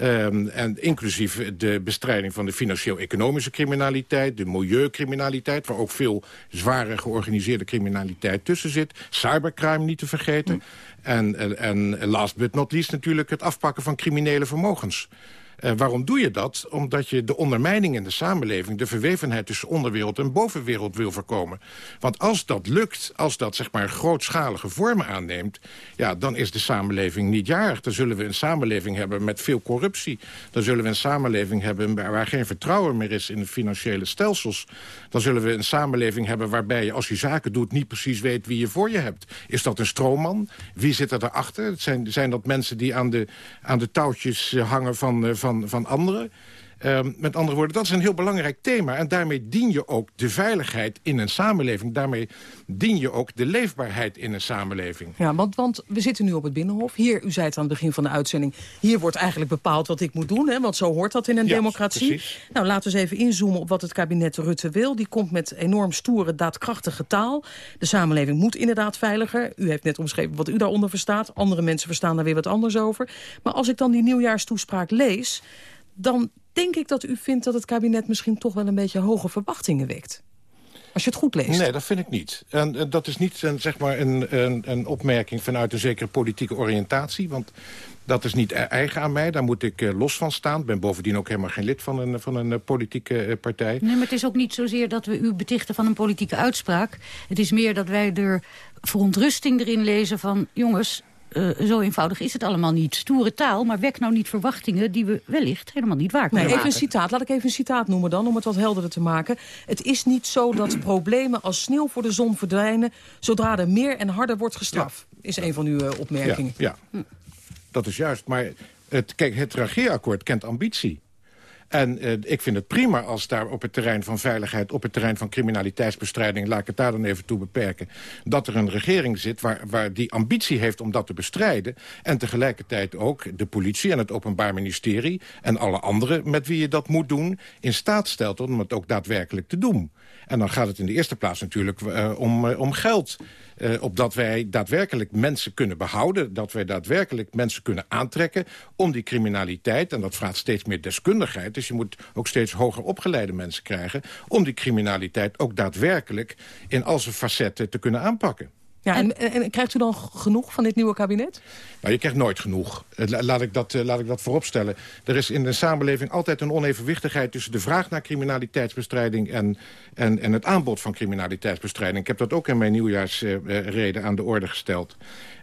Um, en inclusief de bestrijding van de financieel-economische criminaliteit... de milieucriminaliteit, waar ook veel zware georganiseerde criminaliteit tussen zit. Cybercrime niet te vergeten. Mm. En, en last but not least natuurlijk het afpakken van criminele vermogens. Uh, waarom doe je dat? Omdat je de ondermijning in de samenleving... de verwevenheid tussen onderwereld en bovenwereld wil voorkomen. Want als dat lukt, als dat zeg maar grootschalige vormen aanneemt... ja, dan is de samenleving niet jarig. Dan zullen we een samenleving hebben met veel corruptie. Dan zullen we een samenleving hebben waar geen vertrouwen meer is... in de financiële stelsels. Dan zullen we een samenleving hebben waarbij je als je zaken doet... niet precies weet wie je voor je hebt. Is dat een stroomman? Wie zit er daarachter? Zijn, zijn dat mensen die aan de, aan de touwtjes eh, hangen van, eh, van van, van anderen. Um, met andere woorden, dat is een heel belangrijk thema. En daarmee dien je ook de veiligheid in een samenleving. Daarmee dien je ook de leefbaarheid in een samenleving. Ja, want, want we zitten nu op het Binnenhof. Hier, u zei het aan het begin van de uitzending... hier wordt eigenlijk bepaald wat ik moet doen. Hè, want zo hoort dat in een ja, democratie. Precies. Nou, laten we eens even inzoomen op wat het kabinet Rutte wil. Die komt met enorm stoere, daadkrachtige taal. De samenleving moet inderdaad veiliger. U heeft net omschreven wat u daaronder verstaat. Andere mensen verstaan daar weer wat anders over. Maar als ik dan die nieuwjaarstoespraak lees dan denk ik dat u vindt dat het kabinet misschien toch wel een beetje hoge verwachtingen wekt. Als je het goed leest. Nee, dat vind ik niet. En, en dat is niet een, zeg maar een, een, een, opmerking vanuit een zekere politieke oriëntatie. Want dat is niet e- eigen aan mij. Daar moet ik uh, los van staan. Ik ben bovendien ook helemaal geen lid van een, van een uh, politieke partij. Nee, maar het is ook niet zozeer dat we u betichten van een politieke uitspraak. Het is meer dat wij er verontrusting erin lezen van... jongens, uh, zo eenvoudig is het allemaal niet. Stoere taal, maar wek nou niet verwachtingen die we wellicht helemaal niet waar kunnen nee, even een citaat. Laat ik even een citaat noemen dan, om het wat helderder te maken. Het is niet zo dat problemen als sneeuw voor de zon verdwijnen... zodra er meer en harder wordt gestraft, ja. is een van uw uh, opmerkingen. Ja, ja. Hm. dat is juist. Maar het, kijk, het regeerakkoord kent ambitie. En uh, ik vind het prima als daar op het terrein van veiligheid... op het terrein van criminaliteitsbestrijding... laat ik het daar dan even toe beperken... dat er een regering zit waar die ambitie heeft om dat te bestrijden... en tegelijkertijd ook de politie en het Openbaar Ministerie... en alle anderen met wie je dat moet doen... in staat stelt om het ook daadwerkelijk te doen. En dan gaat het in de eerste plaats natuurlijk uh, om, uh, om geld... Uh, opdat wij daadwerkelijk mensen kunnen behouden... dat wij daadwerkelijk mensen kunnen aantrekken om die criminaliteit... en dat vraagt steeds meer deskundigheid... dus je moet ook steeds hoger opgeleide mensen krijgen... om die criminaliteit ook daadwerkelijk in al zijn facetten te kunnen aanpakken. Ja, en, en, krijgt u dan genoeg van dit nieuwe kabinet? Nou, je krijgt nooit genoeg. Laat ik, dat, laat ik dat vooropstellen. Er is in de samenleving altijd een onevenwichtigheid... tussen de vraag naar criminaliteitsbestrijding... en, en, en het aanbod van criminaliteitsbestrijding. Ik heb dat ook in mijn nieuwjaarsreden aan de orde gesteld.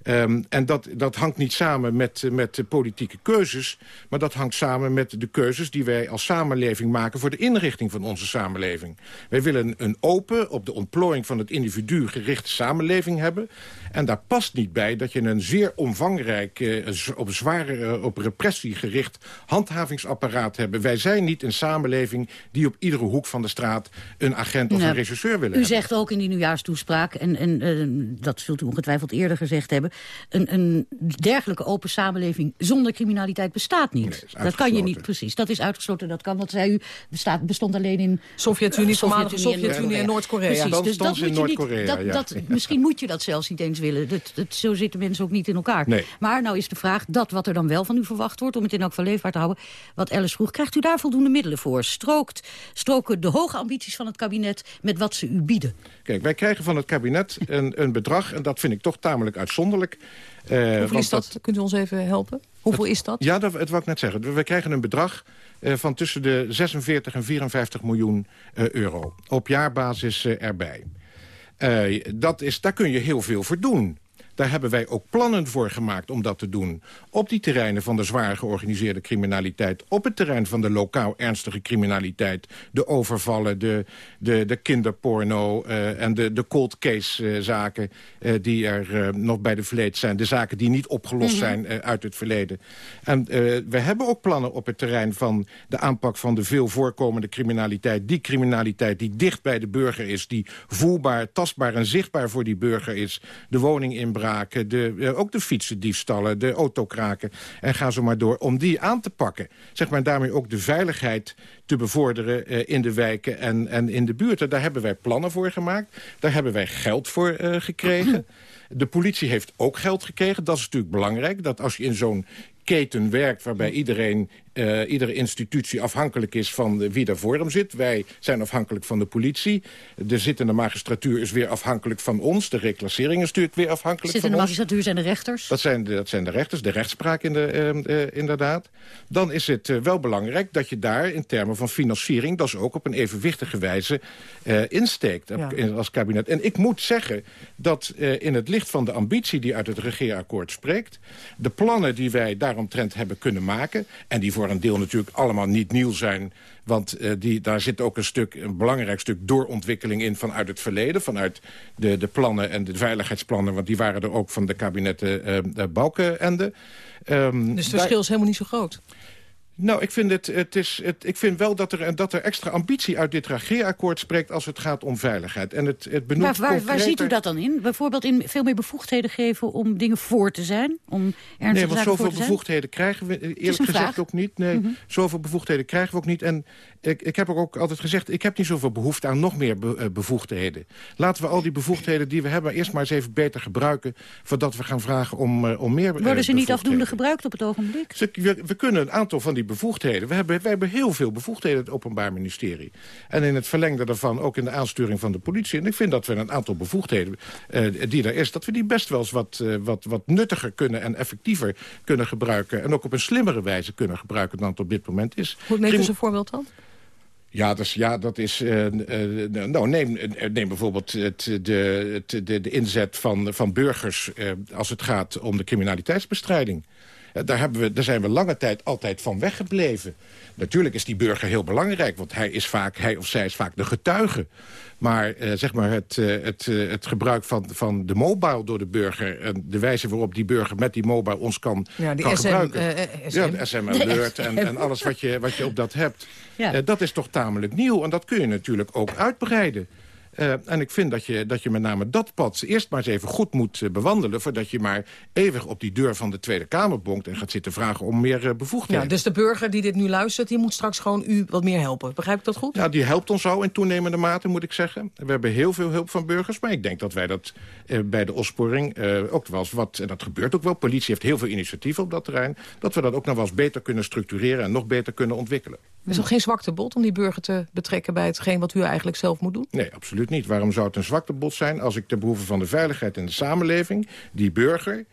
Um, en dat, dat hangt niet samen met, met de politieke keuzes... maar dat hangt samen met de keuzes die wij als samenleving maken... voor de inrichting van onze samenleving. Wij willen een open, op de ontplooiing van het individu gerichte samenleving hebben. En daar past niet bij dat je een zeer omvangrijk, eh, op zware, eh, op repressie gericht handhavingsapparaat hebt. Wij zijn niet een samenleving die op iedere hoek van de straat een agent of een regisseur willen U zegt ook in die nieuwjaarstoespraak, en, en uh, dat zult u ongetwijfeld eerder gezegd hebben... Een, een dergelijke open samenleving zonder criminaliteit bestaat niet. dat kan je niet, precies. Dat is uitgesloten, dat kan, dat zei u, bestaat, bestond alleen in... Sovjet-Unie, uh, Sovjet-Unie Sovjet en Noord-Korea. Precies, dus dat moet je niet, dat, dat, misschien moet je dat zelfs niet eens willen. Dat, dat, zo zitten mensen ook niet in elkaar. Nee. Maar nou is de vraag, dat wat er dan wel van u verwacht wordt... om het in elk geval leefbaar te houden, wat Alice vroeg... krijgt u daar voldoende middelen voor? Strookt, stroken de hoge ambities van het kabinet met wat ze u bieden? Kijk, wij krijgen van het kabinet een, een bedrag... en dat vind ik toch tamelijk uitzonderlijk... Uh, Hoeveel is dat? dat? Kunt u ons even helpen? Hoeveel het, is dat? Ja, dat, het wou ik net zeggen. We krijgen een bedrag uh, van tussen de 46 en 54 miljoen uh, euro. Op jaarbasis erbij. dat is, daar kun je heel veel voor doen. Daar hebben wij ook plannen voor gemaakt om dat te doen. Op die terreinen van de zwaar georganiseerde criminaliteit. Op het terrein van de lokaal ernstige criminaliteit. De overvallen, de, de, de kinderporno uh, en de, de cold case uh, zaken uh, die er nog bij de vleet zijn. De zaken die niet opgelost mm -hmm. zijn uit het verleden. En we hebben ook plannen op het terrein van de aanpak van de veel voorkomende criminaliteit. Die criminaliteit die dicht bij de burger is. Die voelbaar, tastbaar en zichtbaar voor die burger is. De woninginbraak de, eh, ook de fietsendiefstallen, de autokraken. En ga zo maar door om die aan te pakken. Zeg maar daarmee ook de veiligheid te bevorderen uh, in de wijken en, en in de buurten. Daar hebben wij plannen voor gemaakt. Daar hebben wij geld voor uh, gekregen. De politie heeft ook geld gekregen. Dat is natuurlijk belangrijk. Dat als je in zo'n keten werkt waarbij iedereen uh, iedere institutie afhankelijk is van de, wie daar voor hem zit. Wij zijn afhankelijk van de politie. De zittende magistratuur is weer afhankelijk van ons. De reclassering is natuurlijk weer afhankelijk van ons. Zittende magistratuur zijn de rechters? Dat zijn de, dat zijn de rechters, de rechtspraak in de, uh, uh, inderdaad. Dan is het wel belangrijk dat je daar in termen van financiering... dat is ook op een evenwichtige wijze insteekt ja. als kabinet. En ik moet zeggen dat in het licht van de ambitie die uit het regeerakkoord spreekt... de plannen die wij daaromtrent hebben kunnen maken... en die voor voor een deel natuurlijk allemaal niet nieuw zijn. Want uh, die, daar zit ook een, stuk, een belangrijk stuk doorontwikkeling in vanuit het verleden. Vanuit de, de plannen en de veiligheidsplannen. Want die waren er ook van de kabinetten uh, Balkenende. Um, dus het verschil is helemaal niet zo groot? Nou, ik vind, het, het is, het, ik vind wel dat er, dat er extra ambitie uit dit regeerakkoord spreekt... als het gaat om veiligheid. En het, het benoemt waar, waar, concreter... waar ziet u dat dan in? Bijvoorbeeld in veel meer bevoegdheden geven om dingen voor te zijn? Om nee, want zoveel bevoegdheden krijgen we eerlijk gezegd vraag. ook niet. Nee, mm -hmm. zoveel bevoegdheden krijgen we ook niet. En ik, ik heb ook altijd gezegd, ik heb niet zoveel behoefte aan nog meer be, uh, bevoegdheden. Laten we al die bevoegdheden die we hebben eerst maar eens even beter gebruiken... voordat we gaan vragen om, uh, om meer Worden ze niet afdoende gebruikt op het ogenblik? Ze, we, we, kunnen een aantal van die bevoegdheden... We hebben, wij hebben heel veel bevoegdheden, het Openbaar Ministerie. En in het verlengde daarvan ook in de aansturing van de politie. En ik vind dat we een aantal bevoegdheden uh, die er is... dat we die best wel eens wat, wat, wat nuttiger kunnen en effectiever kunnen gebruiken. En ook op een slimmere wijze kunnen gebruiken dan het op dit moment is. Hoe neemt u een voorbeeld dan? Ja, is, ja, dat is uh, uh, nou, neem, neem bijvoorbeeld het, de, de, de inzet van, van burgers... Als het gaat om de criminaliteitsbestrijding. Daar, hebben we, daar zijn we lange tijd altijd van weggebleven. Natuurlijk is die burger heel belangrijk, want hij, is vaak, hij of zij is vaak de getuige. Maar uh, zeg maar het, uh, het, uh, het gebruik van, van de mobile door de burger... en de wijze waarop die burger met die mobile ons kan, ja, die kan SM, gebruiken. SM. Ja, de SM Alert en, en alles wat je, wat je op dat hebt. Ja. dat is toch tamelijk nieuw. En dat kun je natuurlijk ook uitbreiden. Uh, en ik vind dat je, dat je met name dat pad eerst maar eens even goed moet uh, bewandelen... voordat je maar eeuwig op die deur van de Tweede Kamer bonkt... en gaat zitten vragen om meer uh, bevoegdheden. Ja, dus de burger die dit nu luistert, die moet straks gewoon u wat meer helpen. Begrijp ik dat goed? Ja, die helpt ons al in toenemende mate, moet ik zeggen. We hebben heel veel hulp van burgers, maar ik denk dat wij dat bij de opsporing ook wel eens wat... en dat gebeurt ook wel, politie heeft heel veel initiatieven op dat terrein... dat we dat ook nog wel eens beter kunnen structureren en nog beter kunnen ontwikkelen. Er is nog geen zwakte bot om die burger te betrekken bij hetgeen wat u eigenlijk zelf moet doen? Nee, absoluut niet. Waarom zou het een zwaktebod zijn als ik ten behoeve van de veiligheid in de samenleving... die burger,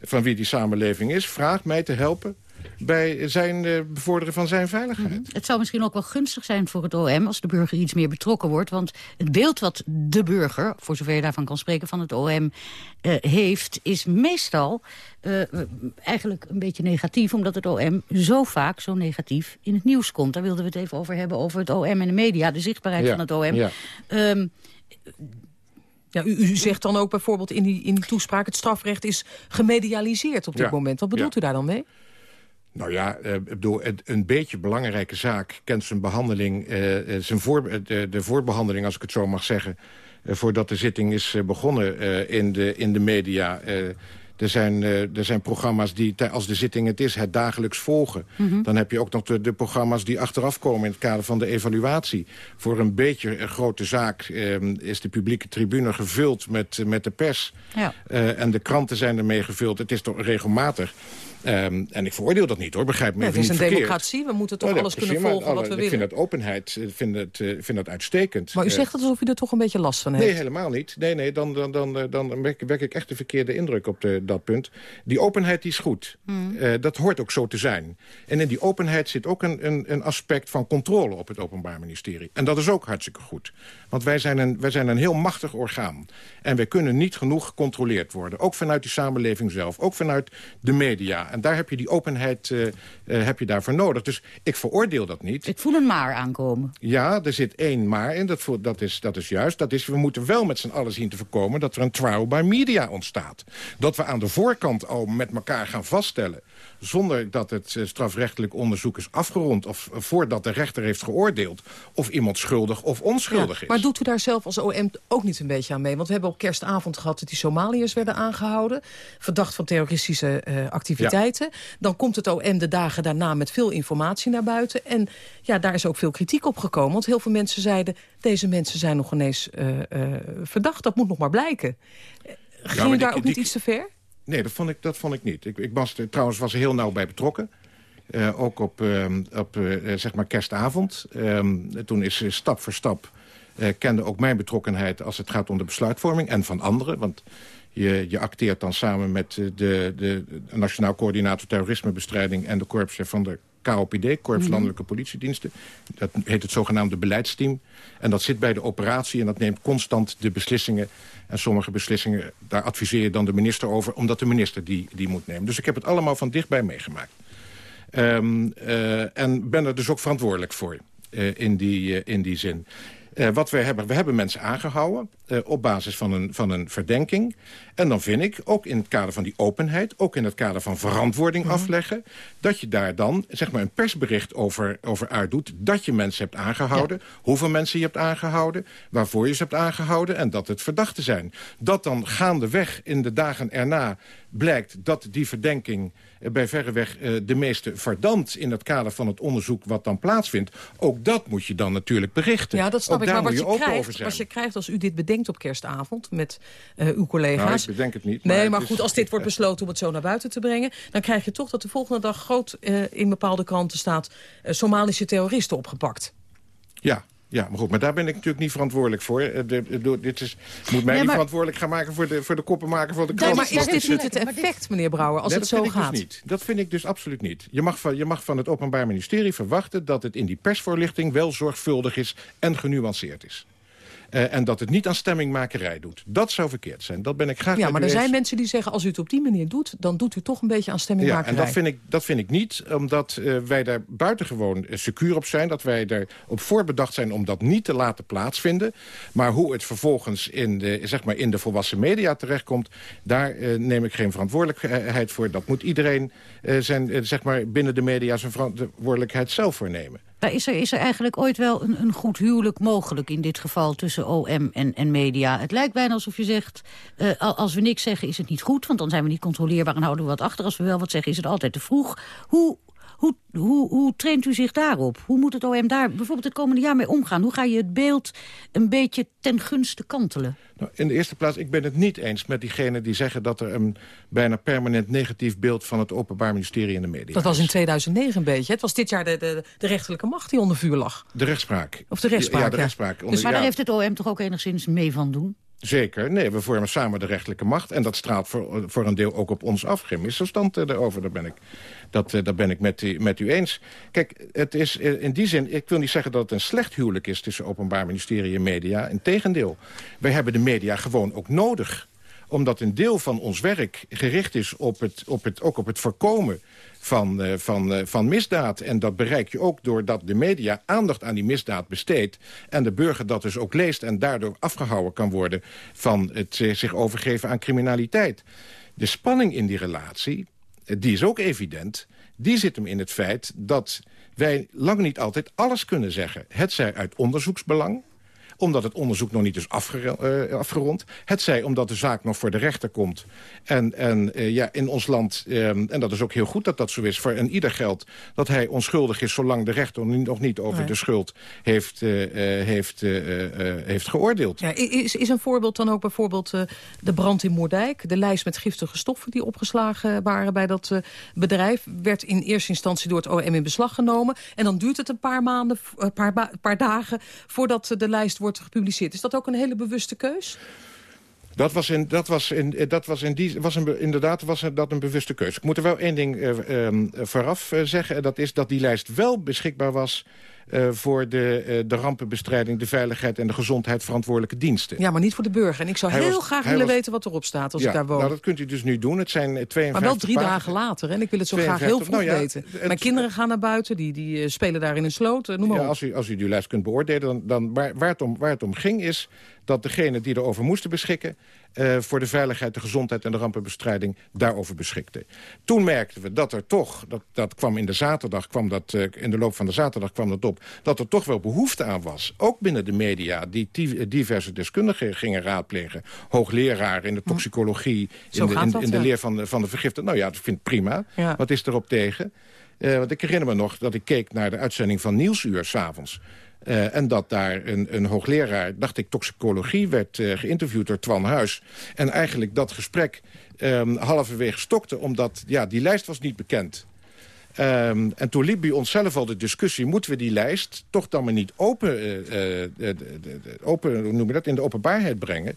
van wie die samenleving is, vraagt mij te helpen bij zijn uh, bevorderen van zijn veiligheid. Mhm. Het zou misschien ook wel gunstig zijn voor het OM... als de burger iets meer betrokken wordt. Want het beeld wat de burger, voor zover je daarvan kan spreken... van het OM uh, heeft, is meestal uh, eigenlijk een beetje negatief... omdat het OM zo vaak zo negatief in het nieuws komt. Daar wilden we het even over hebben, over het OM en de media. De zichtbaarheid ja, van het OM. Ja. Um, ja, u, u, zegt dan ook bijvoorbeeld in die, in die toespraak... het strafrecht is gemedialiseerd op dit ja. moment. Wat bedoelt ja. u daar dan mee? Nou ja, uh, door een beetje belangrijke zaak kent zijn behandeling, uh, zijn voor, de, de, voorbehandeling, als ik het zo mag zeggen, voordat de zitting is begonnen in, de, in de media. er, zijn, er zijn programma's die, als de zitting het is, het dagelijks volgen. Mm -hmm. Dan heb je ook nog de, de, programma's die achteraf komen in het kader van de evaluatie. Voor een beetje een grote zaak is de publieke tribune gevuld met, met de pers. Ja. en de kranten zijn ermee gevuld. Het is toch regelmatig. Um, en ik veroordeel dat niet hoor, begrijp me ja, even Het is een verkeerd. democratie, we moeten toch oh, alles precies, kunnen volgen wat we ik willen. vind dat openheid, ik vind het, uh, vind dat uitstekend. Maar u zegt het alsof u er toch een beetje last van heeft. Nee, helemaal niet. Nee, nee, dan, dan, dan, dan wek, wek ik echt de verkeerde indruk op de, dat punt. Die openheid die is goed. Hmm. Uh, dat hoort ook zo te zijn. En in die openheid zit ook een, een, een aspect van controle op het Openbaar Ministerie. En dat is ook hartstikke goed. Want wij zijn, een, wij zijn een heel machtig orgaan. En wij kunnen niet genoeg gecontroleerd worden. Ook vanuit die samenleving zelf. Ook vanuit de media. En daar heb je die openheid uh, heb je daarvoor nodig. Dus ik veroordeel dat niet. Ik voel een maar aankomen. Ja, er zit één maar in. Dat, dat, is, dat is juist. Dat is, we moeten wel met z'n allen zien te voorkomen... dat er een trial by media ontstaat. Dat we aan de voorkant al met elkaar gaan vaststellen zonder dat het uh, strafrechtelijk onderzoek is afgerond... of uh, voordat de rechter heeft geoordeeld of iemand schuldig of onschuldig ja, is. Maar doet u daar zelf als OM ook niet een beetje aan mee? Want we hebben op kerstavond gehad dat die Somaliërs werden aangehouden... verdacht van terroristische uh, activiteiten. Ja. Dan komt het OM de dagen daarna met veel informatie naar buiten. En ja, daar is ook veel kritiek op gekomen. Want heel veel mensen zeiden, deze mensen zijn nog ineens verdacht. Dat moet nog maar blijken. Ging ja, u daar die, ook niet die, iets te ver? Nee, dat vond ik, dat vond ik niet. Ik, ik was, trouwens was heel nauw bij betrokken. Uh, ook op, uh, op uh, zeg maar kerstavond. toen is stap voor stap... kende ook mijn betrokkenheid als het gaat om de besluitvorming. En van anderen, want je, je acteert dan samen met de, de, Nationaal Coördinator Terrorismebestrijding... en de korpschef van de KOPD, Korps. Landelijke Politiediensten. Dat heet het zogenaamde beleidsteam. En dat zit bij de operatie en dat neemt constant de beslissingen. En sommige beslissingen, daar adviseer je dan de minister over... omdat de minister die, die moet nemen. Dus ik heb het allemaal van dichtbij meegemaakt. Um, uh, en ben er dus ook verantwoordelijk voor uh, in, die, uh, in die zin. Uh, wat we hebben, we hebben mensen aangehouden uh, op basis van een, van een verdenking. En dan vind ik, ook in het kader van die openheid... ook in het kader van verantwoording mm -hmm. afleggen... dat je daar dan zeg maar, een persbericht over, over uitdoet... dat je mensen hebt aangehouden, ja. hoeveel mensen je hebt aangehouden... waarvoor je ze hebt aangehouden en dat het verdachten zijn. Dat dan gaandeweg in de dagen erna blijkt dat die verdenking bij verreweg de meeste verdampt in het kader van het onderzoek wat dan plaatsvindt. Ook dat moet je dan natuurlijk berichten. Ja, dat snap ook ik. Maar wat je, je krijgt, wat je krijgt als u dit bedenkt op kerstavond met uh, uw collega's... Nou, ik bedenk het niet. Nee, maar, goed, als dit wordt besloten om het zo naar buiten te brengen... dan krijg je toch dat de volgende dag groot uh, in bepaalde kranten staat... Somalische terroristen opgepakt. Ja, ja, maar goed, maar daar ben ik natuurlijk niet verantwoordelijk voor. De, de, de, dit is, moet mij nee, maar... niet verantwoordelijk gaan maken voor de, voor de koppenmaker van de krant. Nee, maar is dit niet het effect, meneer Brouwer, als nee, het zo dat gaat? Dus niet. Dat vind ik dus absoluut niet. Je mag, van, je mag van het Openbaar Ministerie verwachten... dat het in die persvoorlichting wel zorgvuldig is en genuanceerd is. Uh, en dat het niet aan stemmingmakerij doet. Dat zou verkeerd zijn. Dat ben ik graag Ja, maar er eens. zijn mensen die zeggen... als u het op die manier doet, dan doet u toch een beetje aan stemmingmakerij. Ja, en dat vind ik, dat vind ik niet, omdat uh, wij daar buitengewoon uh, secuur op zijn. Dat wij erop voorbedacht zijn om dat niet te laten plaatsvinden. Maar hoe het vervolgens in de, zeg maar in de volwassen media terechtkomt... daar neem ik geen verantwoordelijkheid voor. Dat moet iedereen zijn, zeg maar binnen de media zijn verantwoordelijkheid zelf voor nemen. Maar is er, is er eigenlijk ooit wel een, een goed huwelijk mogelijk in dit geval tussen OM en, en media? Het lijkt bijna alsof je zegt, uh, als we niks zeggen is het niet goed, want dan zijn we niet controleerbaar en houden we wat achter. Als we wel wat zeggen is het altijd te vroeg. Hoe, Hoe, hoe, hoe traint u zich daarop? Hoe moet het OM daar bijvoorbeeld het komende jaar mee omgaan? Hoe ga je het beeld een beetje ten gunste kantelen? Nou, in de eerste plaats, ik ben het niet eens met diegenen die zeggen... dat er een bijna permanent negatief beeld van het Openbaar Ministerie in de media Dat was in 2009 een beetje. Het was dit jaar de, de, de rechterlijke macht die onder vuur lag. De rechtspraak. Of de rechtspraak, Ja, de rechtspraak. Dus waar ja. heeft het OM toch ook enigszins mee van doen? Zeker. Nee, we vormen samen de rechterlijke macht. En dat straalt voor, voor een deel ook op ons af. Geen misverstand eh, daarover, daar ben ik, dat, eh, daar ben ik met, u- met u eens. Kijk, het is eh, in die zin... Ik wil niet zeggen dat het een slecht huwelijk is... tussen Openbaar Ministerie en media. Integendeel. Wij hebben de media gewoon ook nodig omdat een deel van ons werk gericht is op het, op het, ook op het voorkomen van, eh, van, eh, van misdaad. En dat bereik je ook doordat de media aandacht aan die misdaad besteedt... en de burger dat dus ook leest en daardoor afgehouden kan worden... van het eh, zich overgeven aan criminaliteit. De spanning in die relatie, die is ook evident... die zit hem in het feit dat wij lang niet altijd alles kunnen zeggen. Het zij uit onderzoeksbelang omdat het onderzoek nog niet is eh, afgerond. Het zij omdat de zaak nog voor de rechter komt. En, en eh, ja, in ons land, eh, en dat is ook heel goed dat dat zo is... voor een ieder geldt dat hij onschuldig is... zolang de rechter nog niet over Nee. de schuld heeft, eh, heeft, heeft geoordeeld. Ja, is, is een voorbeeld dan ook bijvoorbeeld de brand in Moerdijk? De lijst met giftige stoffen die opgeslagen waren bij dat bedrijf... werd in eerste instantie door het OM in beslag genomen. En dan duurt het een paar maanden, een paar, paar dagen... voordat de lijst wordt gepubliceerd. Is dat ook een hele bewuste keus? Dat was, in, dat was, in, eh, dat was, in die, was een, inderdaad was dat een bewuste keuze. Ik moet er wel één ding eh, ehm, vooraf eh, zeggen. En dat is dat die lijst wel beschikbaar was... eh, voor de, eh, de rampenbestrijding, de veiligheid en de gezondheid verantwoordelijke diensten. Ja, maar niet voor de burger. En ik zou Hij heel was- graag willen was- weten wat erop staat als ja, ik daar woon. Nou, dat kunt u dus nu doen. Het zijn eh, 52 Maar wel drie dagen later. En ik wil het zo graag heel 52, vroeg nou ja, weten. het- Mijn kinderen gaan naar buiten, die, die eh, spelen daar in een sloot. eh, Noem maar Ja, op. als, u, als u die lijst kunt beoordelen, dan, dan waar, waar, het om, waar het om ging is dat degenen die erover moesten beschikken... eh, voor de veiligheid, de gezondheid en de rampenbestrijding daarover beschikten. Toen merkten we dat er toch, dat, dat kwam in de zaterdag, kwam dat, eh, in de loop van de zaterdag kwam dat op... dat er toch wel behoefte aan was, ook binnen de media... die diverse deskundigen gingen raadplegen. Hoogleraren in de toxicologie, Zo in de, in, dat, in de leer van de, van de vergiften. Nou ja, dat vind ik prima. Ja. Wat is erop tegen? Eh, want ik herinner me nog dat ik keek naar de uitzending van Nieuwsuur s'avonds. Eh en dat daar een, een hoogleraar, dacht ik, toxicologie... werd eh, geïnterviewd door Twan Huis. En eigenlijk dat gesprek ehm halverwege stokte... omdat ja, die lijst was niet bekend. Ehm, en toen liep bij onszelf al de discussie... moeten we die lijst toch dan maar niet open, eh, hoe noem je dat, in de openbaarheid brengen...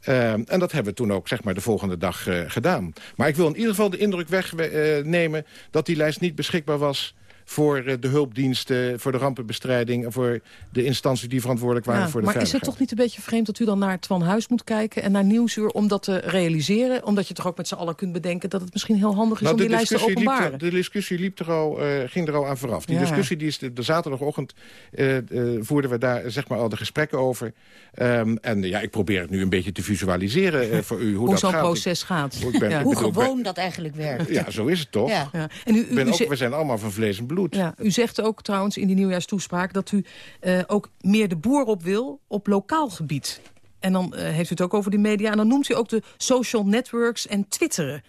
Ehm, en dat hebben we toen ook zeg maar, de volgende dag gedaan. Maar ik wil in ieder geval de indruk wegnemen... dat die lijst niet beschikbaar was voor eh, de hulpdiensten... voor de rampenbestrijding... en voor de instanties die verantwoordelijk waren Ja, voor de maar is het toch niet een beetje vreemd dat u dan naar Twan Huis moet kijken... en naar Nieuwsuur om dat te realiseren? Omdat je toch ook met z'n allen kunt bedenken... dat het misschien heel handig is Nou, om die lijst te liep openbaren? er- de discussie liep er al, eh, ging er al aan vooraf. Die Ja. discussie die is de, de zaterdagochtend eh, eh, voerden we daar zeg maar, al de gesprekken over. Ehm, en ja, ik probeer het nu een beetje te visualiseren voor u. Hoe, Hoe dat zo'n gaat. proces gaat. Ben- Ja. Hoe bedoel, ik ben- gewoon dat eigenlijk werkt. Ja, zo is het toch? Ja. Ja. En u, u, Ik ben u ook, we zijn allemaal van vlees en bloed. Ja, u zegt ook trouwens in die nieuwjaarstoespraak... dat u eh, ook meer de boer op wil op lokaal gebied. En dan eh, heeft u het ook over die media. En dan noemt u ook de social networks en twitteren.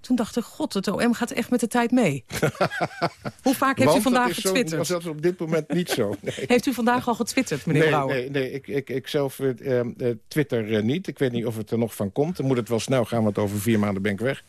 Toen dacht ik, god, het OM gaat echt met de tijd mee. Hoe vaak heeft u vandaag is zo- getwitterd? Dat is op dit moment niet zo. Nee. Heeft u vandaag al getwitterd, meneer nee, Brouwer? Nee, nee ik, ik, ik zelf eh, Twitter niet. Ik weet niet of het er nog van komt. Dan moet het wel snel gaan, want over vier maanden ben ik weg.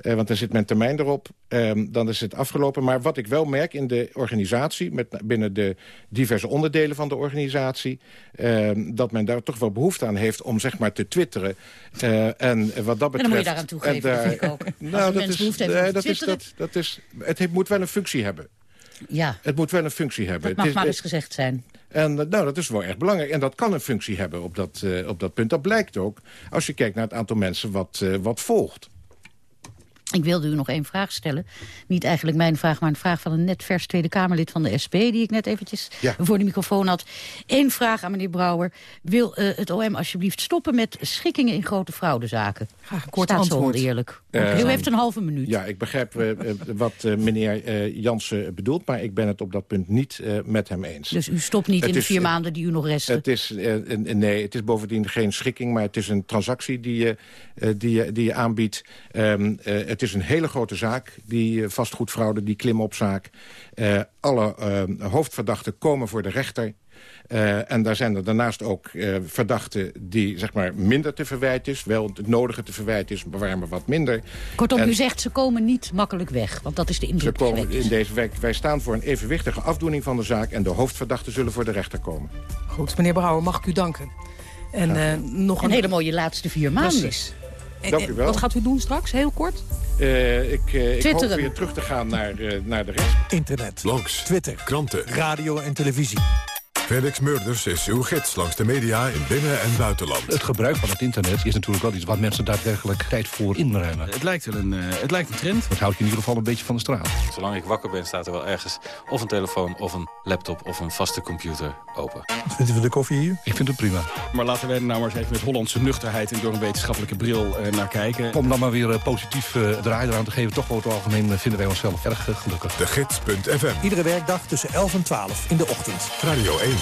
Eh, want dan zit mijn termijn erop. Ehm, dan is het afgelopen. Maar wat ik wel merk in de organisatie... Met, binnen de diverse onderdelen van de organisatie... ehm, dat men daar toch wel behoefte aan heeft om zeg maar te twitteren. Eh, en wat dat betreft... En dan moet je daaraan toegeven, en dat vind ik ook. Nou, dat is, nee, dat is, dat, dat is, het heeft- moet wel een functie hebben. Ja, Het moet wel een functie hebben. dat mag Het is- maar eens gezegd zijn. en eh, nou, dat is wel erg belangrijk. En dat kan een functie hebben op dat, op dat punt. Dat blijkt ook als je kijkt naar het aantal mensen wat, wat volgt. Ik wilde u nog één vraag stellen. Niet eigenlijk mijn vraag, maar een vraag van een net vers Tweede Kamerlid van de SP... die ik net eventjes Ja. voor de microfoon had. Eén vraag aan meneer Brouwer. Wil eh, het OM alsjeblieft stoppen met schikkingen in grote fraudezaken? Graag een kort Staat zo antwoord. oneerlijk. Eh, u heeft een halve minuut. Ja, ik begrijp eh, wat eh, meneer eh, Jansen bedoelt... maar ik ben het op dat punt niet eh, met hem eens. Dus u stopt niet Het in de vier maanden die u nog resten? Het is, een- nee, het is bovendien geen schikking, maar het is een transactie die je, eh, die je, die je aanbiedt. Ehm, eh, het het is een hele grote zaak, die vastgoedfraude, die klimopzaak. alle hoofdverdachten komen voor de rechter. Uh, en daar zijn er daarnaast ook uh, verdachten die zeg maar, minder te verwijten is. Wel het nodige te verwijten is, maar maar wat minder. Kortom, en, u zegt ze komen niet makkelijk weg, want dat is de indruk. Ze komen in deze week, wij staan voor een evenwichtige afdoening van de zaak... en de hoofdverdachten zullen voor de rechter komen. Goed, meneer Brouwer, mag ik u danken. En, uh, nog een... een hele mooie laatste vier maanden. Precies. Dank u wel. Wat gaat u doen straks, heel kort? Uh, ik, uh, ik hoop weer terug te gaan naar, uh, naar de rest. Internet, blogs, Twitter, kranten, radio en televisie. Felix Murders is uw gids langs de media in binnen- en buitenland. Het gebruik van het internet is natuurlijk wel iets wat mensen daadwerkelijk tijd voor inruimen. Het lijkt wel een, uh, het lijkt een trend. Het houdt je in ieder geval een beetje van de straat. Zolang ik wakker ben staat er wel ergens of een telefoon of een laptop of een vaste computer open. Wat vindt u van de koffie hier? Ik vind het prima. Maar laten we er nou maar eens even met Hollandse nuchterheid en door een wetenschappelijke bril uh, naar kijken. Om dan maar weer uh, positief uh, draai eraan te geven, toch over het algemeen vinden wij onszelf erg gelukkig. De Gids.fm. Iedere werkdag tussen 11 en 12 in de ochtend. Radio 1.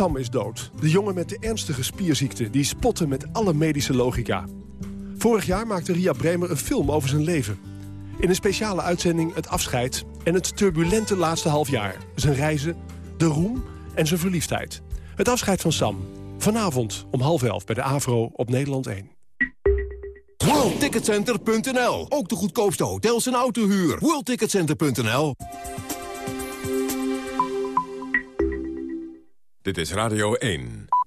Sam is dood. De jongen met de ernstige spierziekte die spotte met alle medische logica. Vorig jaar maakte Ria Bremer een film over zijn leven. In een speciale uitzending het afscheid en het turbulente laatste half jaar. Zijn reizen, de roem en zijn verliefdheid. Het afscheid van Sam. Vanavond om half elf bij de AVRO op Nederland 1. WorldTicketCenter.nl. Ook de goedkoopste hotels en autohuur. WorldTicketCenter.nl. Dit is Radio 1.